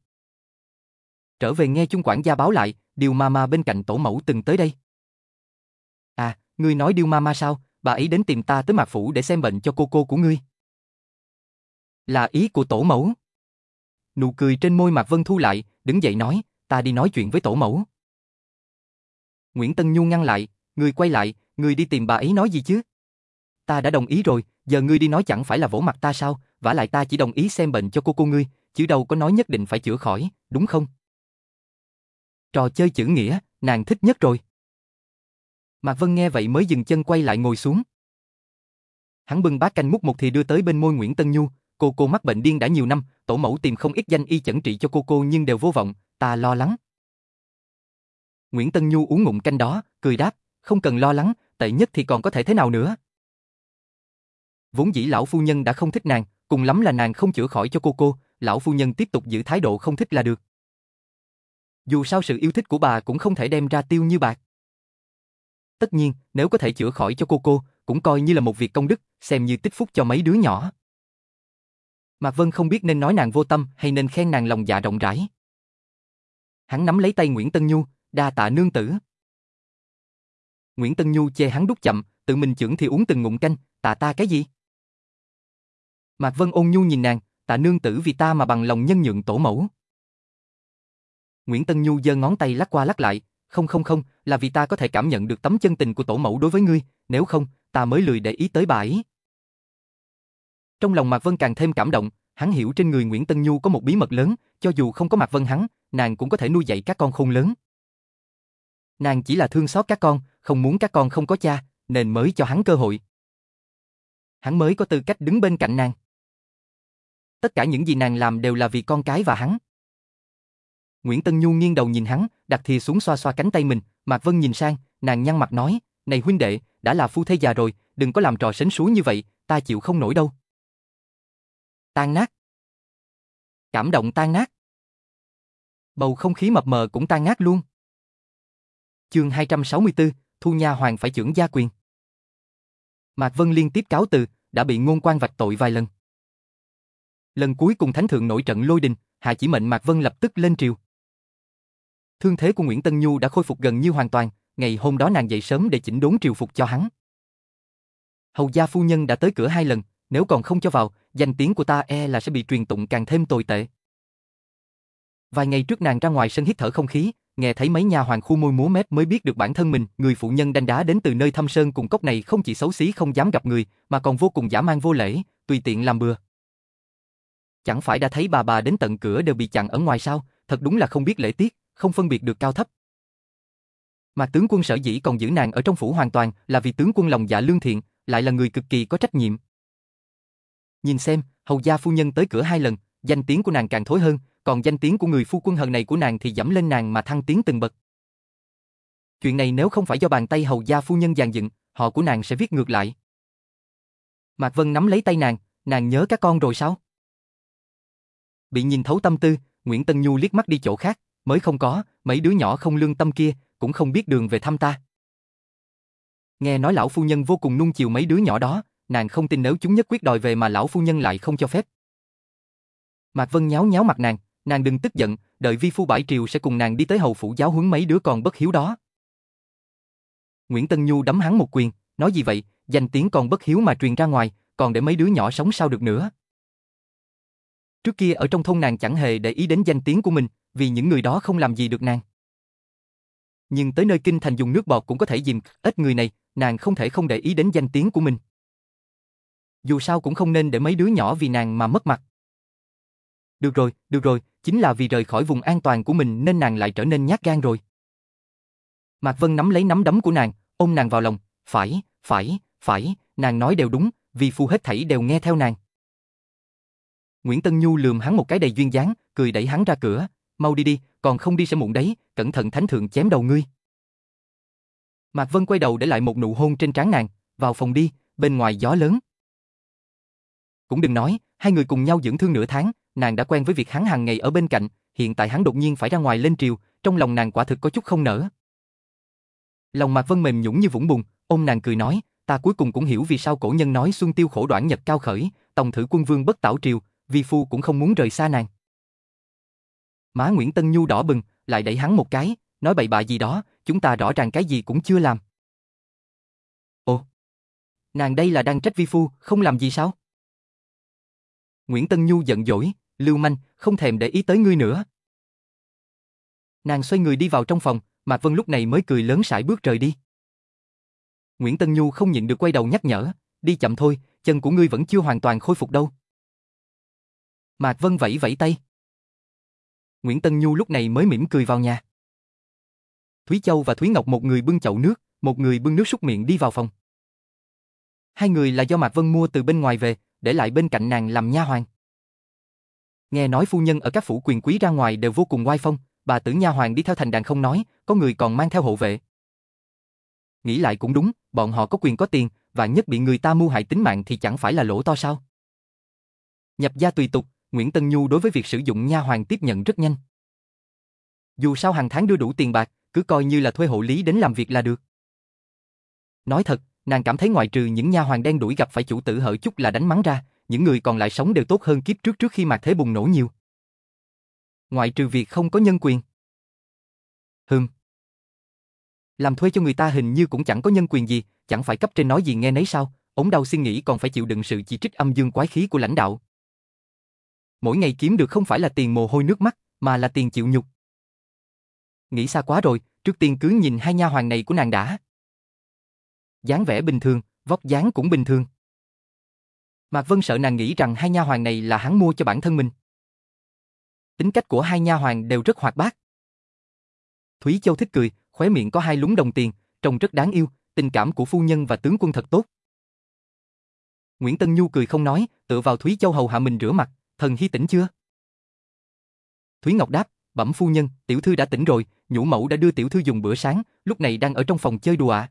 Trở về nghe chung quản gia báo lại, điều ma ma bên cạnh tổ mẫu từng tới đây. À, ngươi nói điều ma ma sao, bà ấy đến tìm ta tới mạc phủ để xem bệnh cho cô cô của ngươi. Là ý của tổ mẫu. Nụ cười trên môi Mạc Vân thu lại, đứng dậy nói, ta đi nói chuyện với tổ mẫu. Nguyễn Tân Nhu ngăn lại, người quay lại, người đi tìm bà ấy nói gì chứ? Ta đã đồng ý rồi, giờ ngươi đi nói chẳng phải là vỗ mặt ta sao, vả lại ta chỉ đồng ý xem bệnh cho cô cô ngươi, chứ đâu có nói nhất định phải chữa khỏi, đúng không? Trò chơi chữ nghĩa, nàng thích nhất rồi. Mạc Vân nghe vậy mới dừng chân quay lại ngồi xuống. Hắn bưng bát canh múc một thì đưa tới bên môi Nguyễn Tân Nhu, cô cô mắc bệnh điên đã nhiều năm, tổ mẫu tìm không ít danh y chẩn trị cho cô cô nhưng đều vô vọng, ta lo lắng. Nguyễn Tân Nhu uống ngụm canh đó, cười đáp, không cần lo lắng, tệ nhất thì còn có thể thế nào nữa. Vốn dĩ lão phu nhân đã không thích nàng, cùng lắm là nàng không chữa khỏi cho cô cô, lão phu nhân tiếp tục giữ thái độ không thích là được. Dù sao sự yêu thích của bà cũng không thể đem ra tiêu như bạc. Tất nhiên, nếu có thể chữa khỏi cho cô cô, cũng coi như là một việc công đức, xem như tích phúc cho mấy đứa nhỏ. Mạc Vân không biết nên nói nàng vô tâm hay nên khen nàng lòng dạ rộng rãi. Hắn nắm lấy tay Nguyễn Tân Nhu, đa tạ nương tử. Nguyễn Tân Nhu chê hắn đút chậm, tự mình trưởng thì uống từng ngụm canh, tạ ta cái gì? Mạc Vân ôn nhu nhìn nàng, tạ nương tử vì ta mà bằng lòng nhân nhượng tổ mẫu. Nguyễn Tân Nhu giơ ngón tay lắc qua lắc lại, không không không, là vì ta có thể cảm nhận được tấm chân tình của tổ mẫu đối với ngươi, nếu không, ta mới lười để ý tới bà ấy. Trong lòng Mạc Vân càng thêm cảm động, hắn hiểu trên người Nguyễn Tân Nhu có một bí mật lớn, cho dù không có Mạc Vân hắn, nàng cũng có thể nuôi dạy các con khôn lớn. Nàng chỉ là thương xót các con, không muốn các con không có cha, nên mới cho hắn cơ hội. Hắn mới có tư cách đứng bên cạnh nàng. Tất cả những gì nàng làm đều là vì con cái và hắn. Nguyễn Tân Nhu nghiêng đầu nhìn hắn, đặt thìa xuống xoa xoa cánh tay mình, Mạc Vân nhìn sang, nàng nhăn mặt nói, này huynh đệ, đã là phu thê già rồi, đừng có làm trò sến súa như vậy, ta chịu không nổi đâu. Tan nát. Cảm động tan nát. Bầu không khí mập mờ cũng tan nát luôn. Chương 264, Thu Nha Hoàng phải trưởng gia quyền. Mạc Vân liên tiếp cáo từ, đã bị ngôn quan vạch tội vài lần. Lần cuối cùng Thánh Thượng nổi trận lôi đình, hạ chỉ mệnh Mạc Vân lập tức lên triều. Thương thế của Nguyễn Tân Nhu đã khôi phục gần như hoàn toàn, ngày hôm đó nàng dậy sớm để chỉnh đốn triều phục cho hắn. Hầu gia phu nhân đã tới cửa hai lần, nếu còn không cho vào, danh tiếng của ta e là sẽ bị truyền tụng càng thêm tồi tệ. Vài ngày trước nàng ra ngoài sân hít thở không khí, nghe thấy mấy nhà hoàng khu môi múa mép mới biết được bản thân mình, người phụ nhân đanh đá đến từ nơi thâm sơn cùng cốc này không chỉ xấu xí không dám gặp người, mà còn vô cùng giả mang vô lễ, tùy tiện làm bừa. Chẳng phải đã thấy bà bà đến tận cửa đều bị chặn ở ngoài sao, thật đúng là không biết lễ tiết, không phân biệt được cao thấp. Mà tướng quân sở dĩ còn giữ nàng ở trong phủ hoàn toàn là vì tướng quân lòng dạ lương thiện, lại là người cực kỳ có trách nhiệm. Nhìn xem, hầu gia phu nhân tới cửa hai lần, danh tiếng của nàng càng thối hơn, còn danh tiếng của người phu quân hận này của nàng thì dẫm lên nàng mà thăng tiến từng bậc. Chuyện này nếu không phải do bàn tay hầu gia phu nhân dàn dựng, họ của nàng sẽ viết ngược lại. Mạc Vân nắm lấy tay nàng, nàng nhớ các con rồi sao? Bị nhìn thấu tâm tư, Nguyễn Tân Nhu liếc mắt đi chỗ khác, mới không có, mấy đứa nhỏ không lương tâm kia, cũng không biết đường về thăm ta. Nghe nói lão phu nhân vô cùng nung chiều mấy đứa nhỏ đó, nàng không tin nếu chúng nhất quyết đòi về mà lão phu nhân lại không cho phép. Mạc Vân nháo nháo mặt nàng, nàng đừng tức giận, đợi vi phu bãi triều sẽ cùng nàng đi tới hầu phủ giáo huấn mấy đứa con bất hiếu đó. Nguyễn Tân Nhu đấm hắn một quyền, nói gì vậy, danh tiếng con bất hiếu mà truyền ra ngoài, còn để mấy đứa nhỏ sống sao được nữa. Trước kia ở trong thôn nàng chẳng hề để ý đến danh tiếng của mình, vì những người đó không làm gì được nàng. Nhưng tới nơi kinh thành dùng nước bọt cũng có thể dìm ít người này, nàng không thể không để ý đến danh tiếng của mình. Dù sao cũng không nên để mấy đứa nhỏ vì nàng mà mất mặt. Được rồi, được rồi, chính là vì rời khỏi vùng an toàn của mình nên nàng lại trở nên nhát gan rồi. Mạc Vân nắm lấy nắm đấm của nàng, ôm nàng vào lòng, phải, phải, phải, nàng nói đều đúng, vì phu hết thảy đều nghe theo nàng. Nguyễn Tân Nhu lườm hắn một cái đầy duyên dáng, cười đẩy hắn ra cửa, mau đi đi, còn không đi sẽ muộn đấy, cẩn thận thánh thượng chém đầu ngươi. Mạc Vân quay đầu để lại một nụ hôn trên trán nàng, vào phòng đi, bên ngoài gió lớn. Cũng đừng nói, hai người cùng nhau dưỡng thương nửa tháng, nàng đã quen với việc hắn hàng ngày ở bên cạnh, hiện tại hắn đột nhiên phải ra ngoài lên triều, trong lòng nàng quả thực có chút không nở. Lòng Mạc Vân mềm nhũn như vũng bùn, ôm nàng cười nói, ta cuối cùng cũng hiểu vì sao cổ nhân nói xuân tiêu khổ đoạn nhật cao khởi, tổng thử quân vương bất tảo triều, vi phu cũng không muốn rời xa nàng. Má Nguyễn Tân Nhu đỏ bừng, lại đẩy hắn một cái, nói bậy bạ gì đó, chúng ta rõ ràng cái gì cũng chưa làm. Ồ, nàng đây là đang trách vi phu, không làm gì sao? Nguyễn Tân Nhu giận dỗi, lưu manh, không thèm để ý tới ngươi nữa. Nàng xoay người đi vào trong phòng, Mạc Vân lúc này mới cười lớn sải bước rời đi. Nguyễn Tân Nhu không nhịn được quay đầu nhắc nhở, đi chậm thôi, chân của ngươi vẫn chưa hoàn toàn khôi phục đâu. Mạc Vân vẫy vẫy tay. Nguyễn Tân Nhu lúc này mới mỉm cười vào nhà. Thúy Châu và Thúy Ngọc một người bưng chậu nước, một người bưng nước súc miệng đi vào phòng. Hai người là do Mạc Vân mua từ bên ngoài về, để lại bên cạnh nàng làm nha hoàn. Nghe nói phu nhân ở các phủ quyền quý ra ngoài đều vô cùng oai phong, bà tử nha hoàn đi theo thành đàn không nói, có người còn mang theo hộ vệ. Nghĩ lại cũng đúng, bọn họ có quyền có tiền, và nhất bị người ta mưu hại tính mạng thì chẳng phải là lỗ to sao. Nhập gia tùy tục, Nguyễn Tân Nhu đối với việc sử dụng nha hoàn tiếp nhận rất nhanh. Dù sao hàng tháng đưa đủ tiền bạc, cứ coi như là thuê hộ lý đến làm việc là được. Nói thật, nàng cảm thấy ngoại trừ những nha hoàn đen đuổi gặp phải chủ tử hở chút là đánh mắng ra, những người còn lại sống đều tốt hơn kiếp trước trước khi mạc thế bùng nổ nhiều. Ngoại trừ việc không có nhân quyền. Hừm. Làm thuê cho người ta hình như cũng chẳng có nhân quyền gì, chẳng phải cấp trên nói gì nghe nấy sao, ống đau suy nghĩ còn phải chịu đựng sự chỉ trích âm dương quái khí của lãnh đạo. Mỗi ngày kiếm được không phải là tiền mồ hôi nước mắt, mà là tiền chịu nhục. Nghĩ xa quá rồi, trước tiên cứ nhìn hai nha hoàn này của nàng đã dáng vẻ bình thường, vóc dáng cũng bình thường. Mạc Vân sợ nàng nghĩ rằng hai nha hoàng này là hắn mua cho bản thân mình. Tính cách của hai nha hoàng đều rất hoạt bát. Thúy Châu thích cười, khóe miệng có hai lúng đồng tiền, trông rất đáng yêu, tình cảm của phu nhân và tướng quân thật tốt. Nguyễn Tân Nhu cười không nói, tựa vào Thúy Châu hầu hạ mình rửa mặt, thần hy tỉnh chưa? Thúy Ngọc đáp, bẩm phu nhân, tiểu thư đã tỉnh rồi, nhũ mẫu đã đưa tiểu thư dùng bữa sáng, lúc này đang ở trong phòng chơi đùa ạ.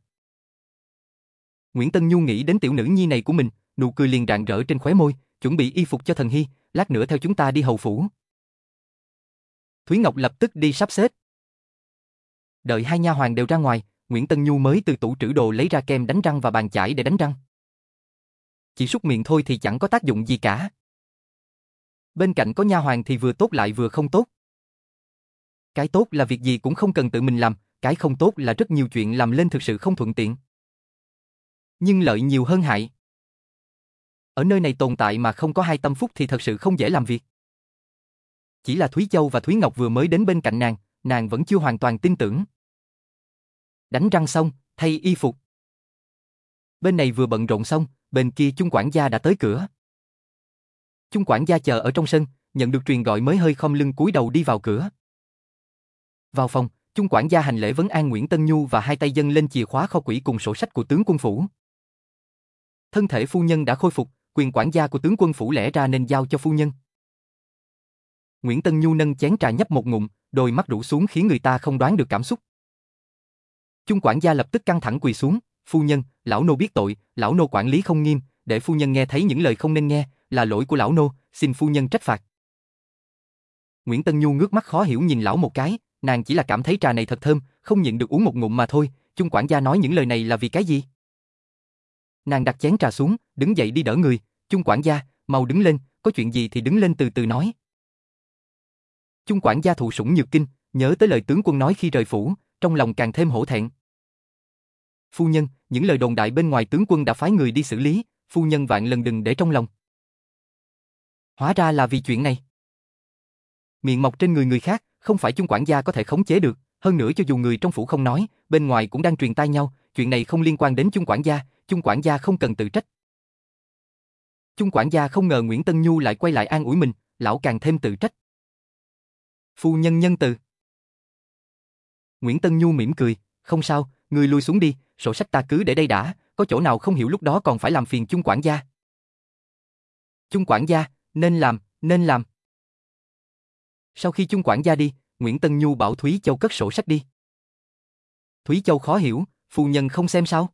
Nguyễn Tân Nhu nghĩ đến tiểu nữ nhi này của mình, nụ cười liền rạng rỡ trên khóe môi, chuẩn bị y phục cho thần hy, lát nữa theo chúng ta đi hầu phủ. Thúy Ngọc lập tức đi sắp xếp. Đợi hai nha hoàn đều ra ngoài, Nguyễn Tân Nhu mới từ tủ trữ đồ lấy ra kem đánh răng và bàn chải để đánh răng. Chỉ súc miệng thôi thì chẳng có tác dụng gì cả. Bên cạnh có nha hoàn thì vừa tốt lại vừa không tốt. Cái tốt là việc gì cũng không cần tự mình làm, cái không tốt là rất nhiều chuyện làm lên thực sự không thuận tiện. Nhưng lợi nhiều hơn hại. Ở nơi này tồn tại mà không có hai tâm phúc thì thật sự không dễ làm việc. Chỉ là Thúy Châu và Thúy Ngọc vừa mới đến bên cạnh nàng, nàng vẫn chưa hoàn toàn tin tưởng. Đánh răng xong, thay y phục. Bên này vừa bận rộn xong, bên kia chung quản gia đã tới cửa. Chung quản gia chờ ở trong sân, nhận được truyền gọi mới hơi khom lưng cúi đầu đi vào cửa. Vào phòng, chung quản gia hành lễ vấn an Nguyễn Tân Nhu và hai tay dân lên chìa khóa kho quỹ cùng sổ sách của tướng quân phủ. Thân thể phu nhân đã khôi phục, quyền quản gia của tướng quân phủ lẽ ra nên giao cho phu nhân. Nguyễn Tân Nhu nâng chén trà nhấp một ngụm, đôi mắt rũ xuống khiến người ta không đoán được cảm xúc. Chung quản gia lập tức căng thẳng quỳ xuống, phu nhân, lão nô biết tội, lão nô quản lý không nghiêm, để phu nhân nghe thấy những lời không nên nghe, là lỗi của lão nô, xin phu nhân trách phạt. Nguyễn Tân Nhu ngước mắt khó hiểu nhìn lão một cái, nàng chỉ là cảm thấy trà này thật thơm, không nhịn được uống một ngụm mà thôi, chung quản gia nói những lời này là vì cái gì? Nàng đặt chén trà xuống, đứng dậy đi đỡ người, chung quản gia, mau đứng lên, có chuyện gì thì đứng lên từ từ nói. Chung quản gia thụ sủng nhược kinh, nhớ tới lời tướng quân nói khi rời phủ, trong lòng càng thêm hổ thẹn. Phu nhân, những lời đồn đại bên ngoài tướng quân đã phái người đi xử lý, phu nhân vạn lần đừng để trong lòng. Hóa ra là vì chuyện này. Miệng mọc trên người người khác, không phải chung quản gia có thể khống chế được, hơn nữa cho dù người trong phủ không nói, bên ngoài cũng đang truyền tai nhau, chuyện này không liên quan đến chung quản gia, chung quản gia không cần tự trách. Chung quản gia không ngờ Nguyễn Tân Nhu lại quay lại an ủi mình, lão càng thêm tự trách. Phu nhân nhân từ. Nguyễn Tân Nhu mỉm cười, không sao, người lui xuống đi, sổ sách ta cứ để đây đã, có chỗ nào không hiểu lúc đó còn phải làm phiền chung quản gia. Chung quản gia, nên làm, nên làm. Sau khi chung quản gia đi, Nguyễn Tân Nhu bảo Thúy Châu cất sổ sách đi. Thúy Châu khó hiểu, phu nhân không xem sao?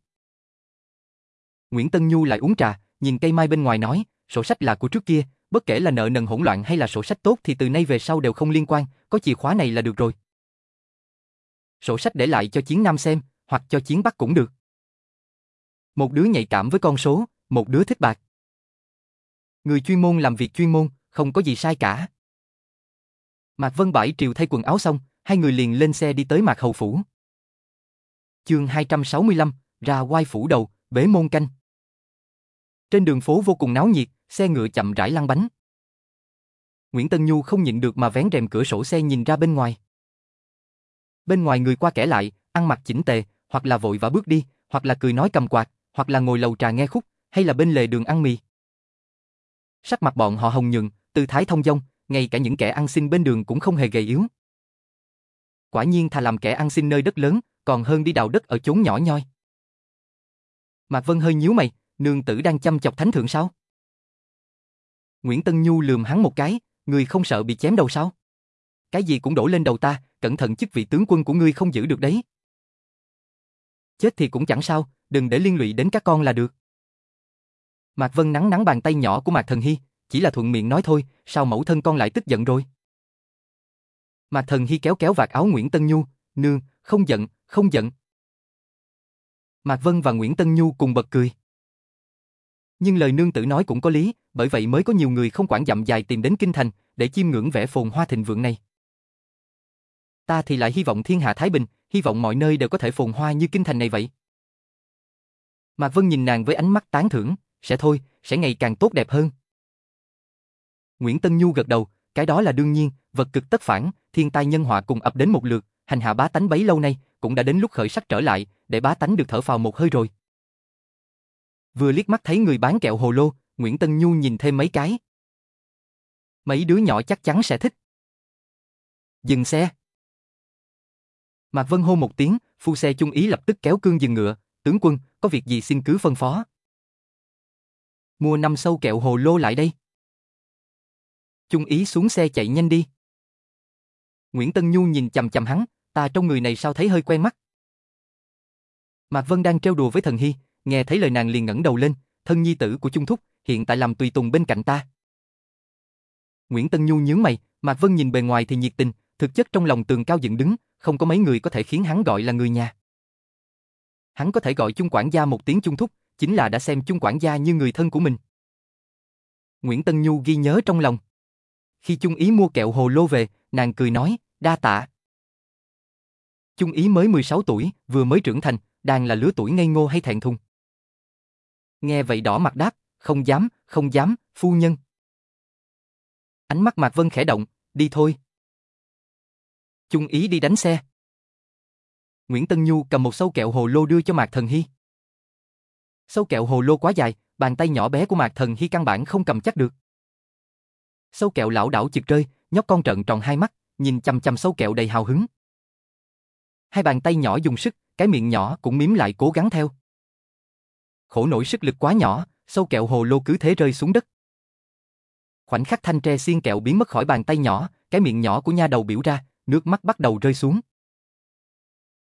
Nguyễn Tân Nhu lại uống trà, nhìn cây mai bên ngoài nói, sổ sách là của trước kia, bất kể là nợ nần hỗn loạn hay là sổ sách tốt thì từ nay về sau đều không liên quan, có chìa khóa này là được rồi. Sổ sách để lại cho Chiến Nam xem, hoặc cho Chiến Bắc cũng được. Một đứa nhạy cảm với con số, một đứa thích bạc. Người chuyên môn làm việc chuyên môn, không có gì sai cả. Mạc Vân Bãi triều thay quần áo xong, hai người liền lên xe đi tới Mạc Hầu Phủ. Chương 265, ra quai phủ đầu, bế môn canh. Trên đường phố vô cùng náo nhiệt, xe ngựa chậm rãi lăn bánh. Nguyễn Tân Nhu không nhịn được mà vén rèm cửa sổ xe nhìn ra bên ngoài. Bên ngoài người qua kẻ lại, ăn mặc chỉnh tề, hoặc là vội vã bước đi, hoặc là cười nói cầm quạt, hoặc là ngồi lầu trà nghe khúc, hay là bên lề đường ăn mì. Sắc mặt bọn họ hồng nhuận, tư thái thông dong, ngay cả những kẻ ăn xin bên đường cũng không hề gầy yếu. Quả nhiên thà làm kẻ ăn xin nơi đất lớn, còn hơn đi đào đất ở chốn nhỏ nhoi. Mạc Vân hơi nhíu mày, nương tử đang chăm chọc thánh thượng sao? Nguyễn Tân Nhu lườm hắn một cái, người không sợ bị chém đầu sao? Cái gì cũng đổ lên đầu ta, cẩn thận chức vị tướng quân của ngươi không giữ được đấy. Chết thì cũng chẳng sao, đừng để liên lụy đến các con là được. Mạc Vân nắng nắng bàn tay nhỏ của Mạc Thần Hy, chỉ là thuận miệng nói thôi, sao mẫu thân con lại tức giận rồi? Mạc Thần Hy kéo kéo vạt áo Nguyễn Tân Nhu, nương, không giận, không giận. Mạc Vân và Nguyễn Tân Nhu cùng bật cười. Nhưng lời nương tử nói cũng có lý, bởi vậy mới có nhiều người không quản dặm dài tìm đến kinh thành để chiêm ngưỡng vẻ phồn hoa thịnh vượng này. Ta thì lại hy vọng thiên hạ thái bình, hy vọng mọi nơi đều có thể phồn hoa như kinh thành này vậy. Mạc Vân nhìn nàng với ánh mắt tán thưởng, sẽ thôi, sẽ ngày càng tốt đẹp hơn. Nguyễn Tân Nhu gật đầu, cái đó là đương nhiên, vật cực tất phản, thiên tai nhân họa cùng ập đến một lượt, hành hạ bá tánh bấy lâu nay, cũng đã đến lúc khởi sắc trở lại, để bá tánh được thở phào một hơi rồi. Vừa liếc mắt thấy người bán kẹo hồ lô, Nguyễn Tân Nhu nhìn thêm mấy cái. Mấy đứa nhỏ chắc chắn sẽ thích. Dừng xe. Mạc Vân hô một tiếng, phu xe chung ý lập tức kéo cương dừng ngựa, tướng quân, có việc gì xin cứ phân phó. Mua năm sâu kẹo hồ lô lại đây. Chung ý xuống xe chạy nhanh đi. Nguyễn Tân Nhu nhìn chầm chầm hắn, ta trong người này sao thấy hơi quen mắt. Mạc Vân đang trêu đùa với thần Hy, nghe thấy lời nàng liền ngẩng đầu lên, thân nhi tử của Trung Thúc, hiện tại làm tùy tùng bên cạnh ta. Nguyễn Tân Nhu nhướng mày, Mạc Vân nhìn bề ngoài thì nhiệt tình, thực chất trong lòng tường cao dựng đứng, không có mấy người có thể khiến hắn gọi là người nhà. Hắn có thể gọi chung quản gia một tiếng Trung Thúc, chính là đã xem chung quản gia như người thân của mình. Nguyễn Tân Nhu ghi nhớ trong lòng. Khi Chung Ý mua kẹo hồ lô về, nàng cười nói, đa tạ. Chung Ý mới 16 tuổi, vừa mới trưởng thành, đang là lứa tuổi ngây ngô hay thẹn thùng. Nghe vậy đỏ mặt đáp, không dám, không dám, phu nhân. Ánh mắt Mạc Vân khẽ động, đi thôi. Chung Ý đi đánh xe. Nguyễn Tân Nhu cầm một sâu kẹo hồ lô đưa cho Mạc Thần Hy. Sâu kẹo hồ lô quá dài, bàn tay nhỏ bé của Mạc Thần Hy căn bản không cầm chắc được. Sâu kẹo lão đảo chực rơi, nhóc con trợn tròn hai mắt, nhìn chăm chăm sâu kẹo đầy hào hứng. Hai bàn tay nhỏ dùng sức, cái miệng nhỏ cũng miếm lại cố gắng theo. Khổ nổi sức lực quá nhỏ, sâu kẹo hồ lô cứ thế rơi xuống đất. Khoảnh khắc thanh tre xiên kẹo biến mất khỏi bàn tay nhỏ, cái miệng nhỏ của nha đầu biểu ra, nước mắt bắt đầu rơi xuống.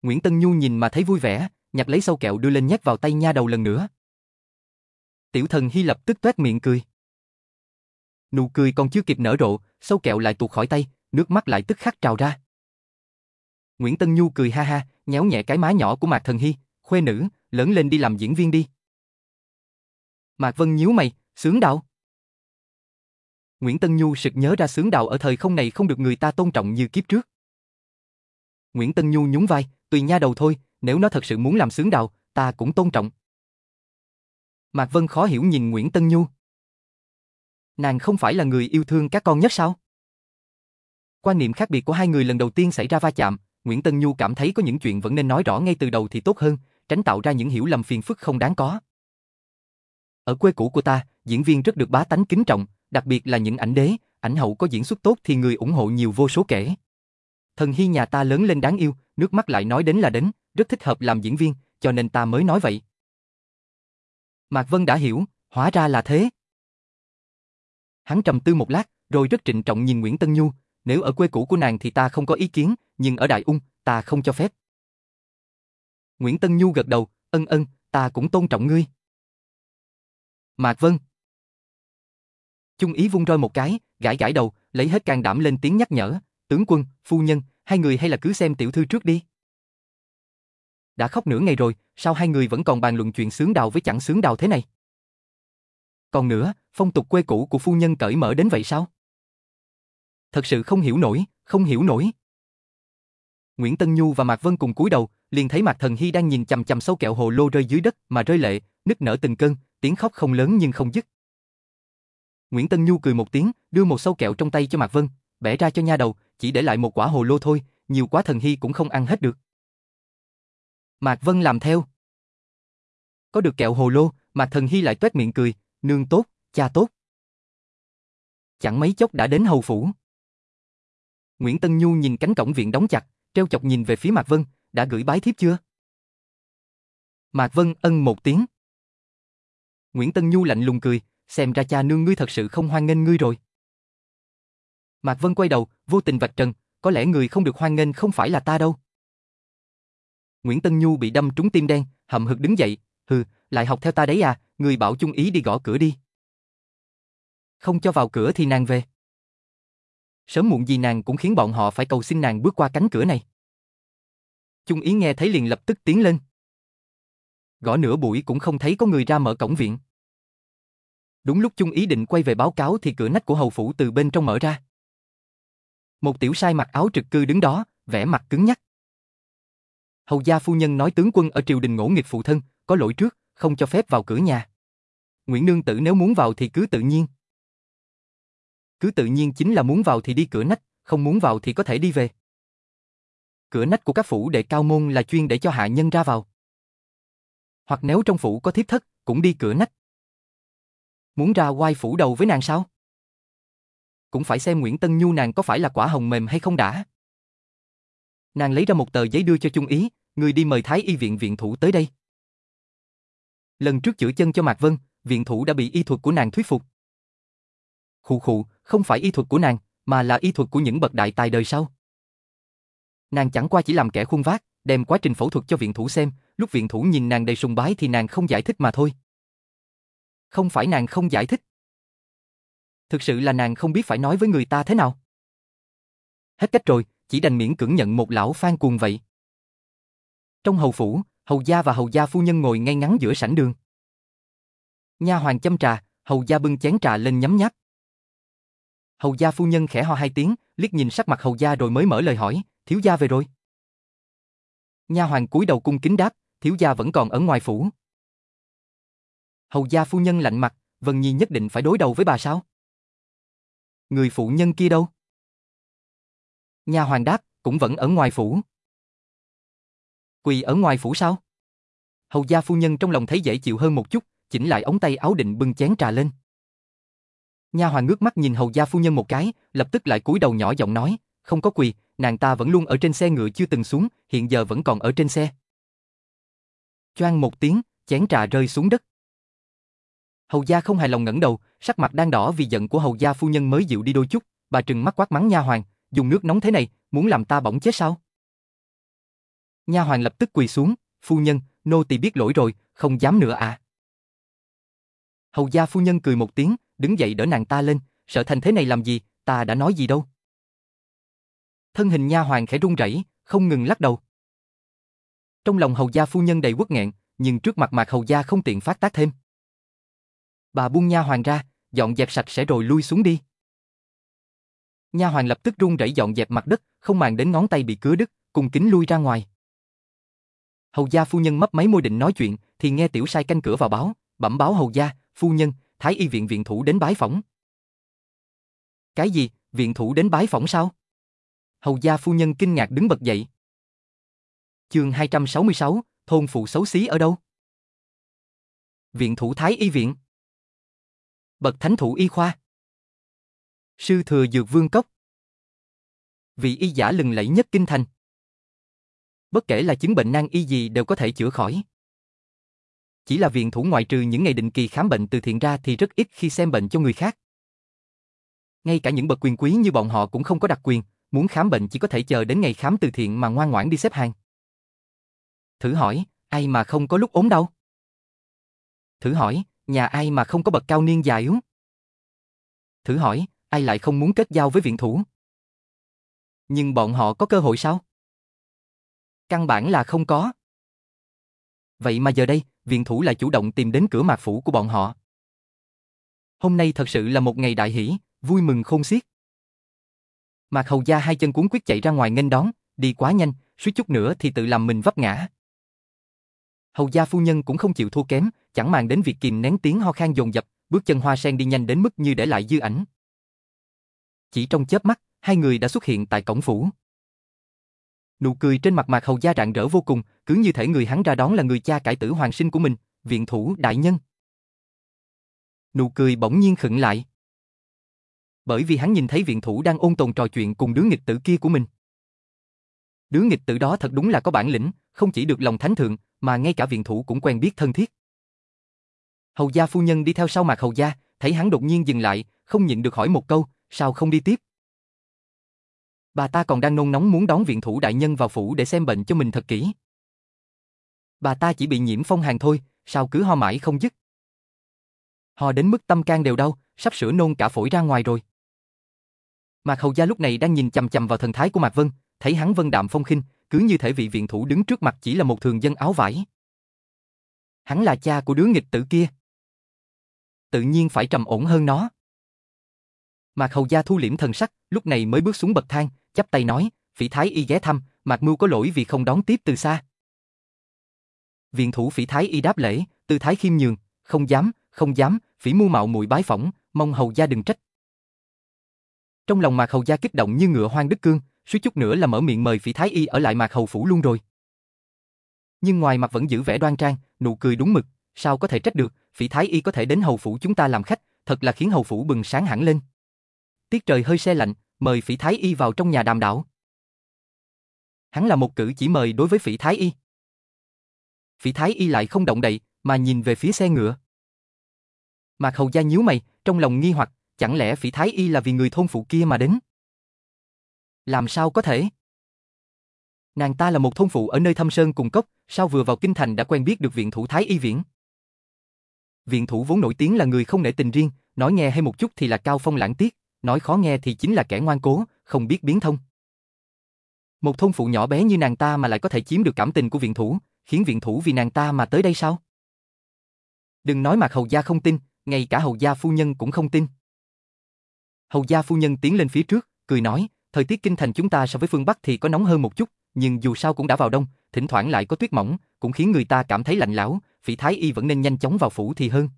Nguyễn Tân Nhu nhìn mà thấy vui vẻ, nhặt lấy sâu kẹo đưa lên nhét vào tay nha đầu lần nữa. Tiểu thần Hy lập tức tuét miệng cười. Nụ cười còn chưa kịp nở rộ, sâu kẹo lại tuột khỏi tay, nước mắt lại tức khắc trào ra. Nguyễn Tân Nhu cười ha ha, nhéo nhẹ cái má nhỏ của Mạc Thần Hy, khuê nữ, lớn lên đi làm diễn viên đi. Mạc Vân nhíu mày, sướng đạo. Nguyễn Tân Nhu sực nhớ ra sướng đạo ở thời không này không được người ta tôn trọng như kiếp trước. Nguyễn Tân Nhu nhún vai, tùy nha đầu thôi, nếu nó thật sự muốn làm sướng đạo, ta cũng tôn trọng. Mạc Vân khó hiểu nhìn Nguyễn Tân Nhu. Nàng không phải là người yêu thương các con nhất sao? Quan niệm khác biệt của hai người lần đầu tiên xảy ra va chạm, Nguyễn Tân Nhu cảm thấy có những chuyện vẫn nên nói rõ ngay từ đầu thì tốt hơn, tránh tạo ra những hiểu lầm phiền phức không đáng có. Ở quê cũ của ta, diễn viên rất được bá tánh kính trọng, đặc biệt là những ảnh đế, ảnh hậu có diễn xuất tốt thì người ủng hộ nhiều vô số kể. Thần Hy nhà ta lớn lên đáng yêu, nước mắt lại nói đến là đến, rất thích hợp làm diễn viên, cho nên ta mới nói vậy. Mạc Vân đã hiểu, hóa ra là thế. Hắn trầm tư một lát, rồi rất trịnh trọng nhìn Nguyễn Tân Nhu, nếu ở quê cũ của nàng thì ta không có ý kiến, nhưng ở Đại Ung, ta không cho phép. Nguyễn Tân Nhu gật đầu, ân ân, ta cũng tôn trọng ngươi. Mạc Vân. Trung ý vung roi một cái, gãi gãi đầu, lấy hết can đảm lên tiếng nhắc nhở, tướng quân, phu nhân, hai người hay là cứ xem tiểu thư trước đi. Đã khóc nửa ngày rồi, sao hai người vẫn còn bàn luận chuyện sướng đào với chẳng sướng đào thế này? Còn nữa, phong tục quê cũ của phu nhân cởi mở đến vậy sao? Thật sự không hiểu nổi, không hiểu nổi. Nguyễn Tân Nhu và Mạc Vân cùng cúi đầu, liền thấy Mạc Thần Hy đang nhìn chằm chằm sâu kẹo hồ lô rơi dưới đất mà rơi lệ, nức nở từng cơn, tiếng khóc không lớn nhưng không dứt. Nguyễn Tân Nhu cười một tiếng, đưa một sâu kẹo trong tay cho Mạc Vân, bẻ ra cho nha đầu, chỉ để lại một quả hồ lô thôi, nhiều quá Thần Hy cũng không ăn hết được. Mạc Vân làm theo. Có được kẹo hồ lô, Mạc Thần Hy lại tuét miệng cười, nương tốt, cha tốt. Chẳng mấy chốc đã đến hầu phủ. Nguyễn Tân Nhu nhìn cánh cổng viện đóng chặt, treo chọc nhìn về phía Mạc Vân, đã gửi bái thiếp chưa? Mạc Vân ân một tiếng. Nguyễn Tân Nhu lạnh lùng cười, xem ra cha nương ngươi thật sự không hoan nghênh ngươi rồi. Mạc Vân quay đầu, vô tình vạch trần, có lẽ người không được hoan nghênh không phải là ta đâu. Nguyễn Tân Nhu bị đâm trúng tim đen, hậm hực đứng dậy, hừ, lại học theo ta đấy à, người bảo chung ý đi gõ cửa đi. Không cho vào cửa thì nàng về. Sớm muộn gì nàng cũng khiến bọn họ phải cầu xin nàng bước qua cánh cửa này. Chung ý nghe thấy liền lập tức tiến lên. Gõ nửa buổi cũng không thấy có người ra mở cổng viện. Đúng lúc Chung ý định quay về báo cáo thì cửa nách của hầu phủ từ bên trong mở ra. Một tiểu sai mặc áo trực cư đứng đó, vẻ mặt cứng nhắc. Hầu gia phu nhân nói tướng quân ở triều đình ngỗ nghịch phụ thân, có lỗi trước, không cho phép vào cửa nhà. Nguyễn Nương Tử nếu muốn vào thì cứ tự nhiên. Cứ tự nhiên chính là muốn vào thì đi cửa nách, không muốn vào thì có thể đi về. Cửa nách của các phủ đệ cao môn là chuyên để cho hạ nhân ra vào. Hoặc nếu trong phủ có thiếp thất, cũng đi cửa nách. Muốn ra quay phủ đầu với nàng sao? Cũng phải xem Nguyễn Tân Nhu nàng có phải là quả hồng mềm hay không đã. Nàng lấy ra một tờ giấy đưa cho Trung Ý, người đi mời Thái y viện viện thủ tới đây. Lần trước chữa chân cho Mạc Vân, viện thủ đã bị y thuật của nàng thuyết phục. Khụ khụ, không phải y thuật của nàng, mà là y thuật của những bậc đại tài đời sau. Nàng chẳng qua chỉ làm kẻ khuôn vác, đem quá trình phẫu thuật cho viện thủ xem, lúc viện thủ nhìn nàng đầy sùng bái thì nàng không giải thích mà thôi. Không phải nàng không giải thích. Thực sự là nàng không biết phải nói với người ta thế nào. Hết cách rồi, chỉ đành miễn cưỡng nhận một lão phan cuồng vậy. Trong hầu phủ, hầu gia và hầu gia phu nhân ngồi ngay ngắn giữa sảnh đường. Nha hoàng châm trà, hầu gia bưng chén trà lên nhấm nháp. Hầu gia phu nhân khẽ ho hai tiếng, liếc nhìn sắc mặt hầu gia rồi mới mở lời hỏi, thiếu gia về rồi. Nha hoàng cúi đầu cung kính đáp, thiếu gia vẫn còn ở ngoài phủ. Hầu gia phu nhân lạnh mặt, Vân Nhi nhất định phải đối đầu với bà sao? Người phụ nhân kia đâu? Nha hoàng đáp, cũng vẫn ở ngoài phủ. Quỳ ở ngoài phủ sao? Hầu gia phu nhân trong lòng thấy dễ chịu hơn một chút, chỉnh lại ống tay áo định bưng chén trà lên. Nha hoàng ngước mắt nhìn hầu gia phu nhân một cái, lập tức lại cúi đầu nhỏ giọng nói, không có quỳ, nàng ta vẫn luôn ở trên xe ngựa chưa từng xuống, hiện giờ vẫn còn ở trên xe. Choang một tiếng, chén trà rơi xuống đất. Hầu gia không hài lòng ngẩng đầu, sắc mặt đang đỏ vì giận của hầu gia phu nhân mới dịu đi đôi chút, bà trừng mắt quát mắng nha hoàng, dùng nước nóng thế này, muốn làm ta bỏng chết sao? Nha hoàng lập tức quỳ xuống, phu nhân, nô tỳ biết lỗi rồi, không dám nữa à. Hầu gia phu nhân cười một tiếng, đứng dậy đỡ nàng ta lên, sợ thành thế này làm gì, ta đã nói gì đâu. Thân hình nha hoàng khẽ run rẩy, không ngừng lắc đầu. Trong lòng hầu gia phu nhân đầy uất nghẹn, nhưng trước mặt mạc hầu gia không tiện phát tác thêm. Bà buông nha hoàng ra, dọn dẹp sạch sẽ rồi lui xuống đi. Nha hoàng lập tức run rẩy dọn dẹp mặt đất, không màng đến ngón tay bị cứa đứt, cùng kính lui ra ngoài. Hầu gia phu nhân mấp máy môi định nói chuyện, thì nghe tiểu sai canh cửa vào báo, bẩm báo hầu gia, phu nhân, thái y viện viện thủ đến bái phỏng. Cái gì, viện thủ đến bái phỏng sao? Hầu gia phu nhân kinh ngạc đứng bật dậy. Chương 266, thôn phụ xấu xí ở đâu? Viện thủ thái y viện. Bậc thánh thủ y khoa. Sư thừa dược vương cốc. Vị y giả lừng lẫy nhất kinh thành. Bất kể là chứng bệnh nan y gì đều có thể chữa khỏi. Chỉ là viện thủ ngoại trừ những ngày định kỳ khám bệnh từ thiện ra thì rất ít khi xem bệnh cho người khác. Ngay cả những bậc quyền quý như bọn họ cũng không có đặc quyền, muốn khám bệnh chỉ có thể chờ đến ngày khám từ thiện mà ngoan ngoãn đi xếp hàng. Thử hỏi, ai mà không có lúc ốm đau? Thử hỏi, nhà ai mà không có bậc cao niên già yếu? Thử hỏi, ai lại không muốn kết giao với viện thủ? Nhưng bọn họ có cơ hội sao? Căn bản là không có. Vậy mà giờ đây, viện thủ lại chủ động tìm đến cửa mạc phủ của bọn họ. Hôm nay thật sự là một ngày đại hỷ, vui mừng khôn xiết. Mạc Hầu Gia hai chân cuốn quyết chạy ra ngoài nghênh đón, đi quá nhanh, suýt chút nữa thì tự làm mình vấp ngã. Hầu Gia phu nhân cũng không chịu thua kém, chẳng màng đến việc kìm nén tiếng ho khan dồn dập, bước chân hoa sen đi nhanh đến mức như để lại dư ảnh. Chỉ trong chớp mắt, hai người đã xuất hiện tại cổng phủ. Nụ cười trên mặt Mạc Hầu Gia rạng rỡ vô cùng, cứ như thể người hắn ra đón là người cha cải tử hoàng sinh của mình, viện thủ đại nhân. Nụ cười bỗng nhiên khựng lại. Bởi vì hắn nhìn thấy viện thủ đang ôn tồn trò chuyện cùng đứa nghịch tử kia của mình. Đứa nghịch tử đó thật đúng là có bản lĩnh, không chỉ được lòng thánh thượng, mà ngay cả viện thủ cũng quen biết thân thiết. Hầu gia phu nhân đi theo sau Mạc Hầu gia, thấy hắn đột nhiên dừng lại, không nhịn được hỏi một câu, sao không đi tiếp? Bà ta còn đang nôn nóng muốn đón viện thủ đại nhân vào phủ để xem bệnh cho mình thật kỹ. Bà ta chỉ bị nhiễm phong hàn thôi, sao cứ ho mãi không dứt. Ho đến mức tâm can đều đau, sắp sửa nôn cả phổi ra ngoài rồi. Mạc Hầu Gia lúc này đang nhìn chằm chằm vào thần thái của Mạc Vân, thấy hắn vân đạm phong khinh, cứ như thể vị viện thủ đứng trước mặt chỉ là một thường dân áo vải. Hắn là cha của đứa nghịch tử kia. Tự nhiên phải trầm ổn hơn nó. Mạc Hầu Gia thu liễm thần sắc, lúc này mới bước xuống bậc thang, chắp tay nói, phỉ thái y ghé thăm, Mạc Mưu có lỗi vì không đón tiếp từ xa. Viện thủ phỉ thái y đáp lễ, tư thái khiêm nhường, không dám, không dám, phỉ mưu mạo muội bái phỏng, mong Hầu Gia đừng trách. Trong lòng Mạc Hầu Gia kích động như ngựa hoang đứt cương, suýt chút nữa là mở miệng mời phỉ thái y ở lại Mạc Hầu Phủ luôn rồi. Nhưng ngoài mặt vẫn giữ vẻ đoan trang, nụ cười đúng mực, sao có thể trách được, phỉ thái y có thể đến Hầu Phủ chúng ta làm khách, thật là khiến Hầu Phủ bừng sáng hẳn lên. Tiết trời hơi xe lạnh, mời phỉ thái y vào trong nhà đàm đạo. Hắn là một cử chỉ mời đối với phỉ thái y. Phỉ thái y lại không động đậy, mà nhìn về phía xe ngựa. Mạc Hầu Gia nhíu mày, trong lòng nghi hoặc, chẳng lẽ phỉ thái y là vì người thôn phụ kia mà đến? Làm sao có thể? Nàng ta là một thôn phụ ở nơi thâm sơn cùng cốc, sao vừa vào kinh thành đã quen biết được viện thủ Thái Y Viễn. Viện thủ vốn nổi tiếng là người không nể tình riêng, nói nghe hay một chút thì là cao phong lãng tiết, nói khó nghe thì chính là kẻ ngoan cố, không biết biến thông. Một thôn phụ nhỏ bé như nàng ta mà lại có thể chiếm được cảm tình của viện thủ, khiến viện thủ vì nàng ta mà tới đây sao? Đừng nói mà hầu gia không tin, ngay cả hầu gia phu nhân cũng không tin. Hầu gia phu nhân tiến lên phía trước, cười nói, thời tiết kinh thành chúng ta so với phương Bắc thì có nóng hơn một chút, nhưng dù sao cũng đã vào đông, thỉnh thoảng lại có tuyết mỏng, cũng khiến người ta cảm thấy lạnh lão, phỉ thái y vẫn nên nhanh chóng vào phủ thì hơn.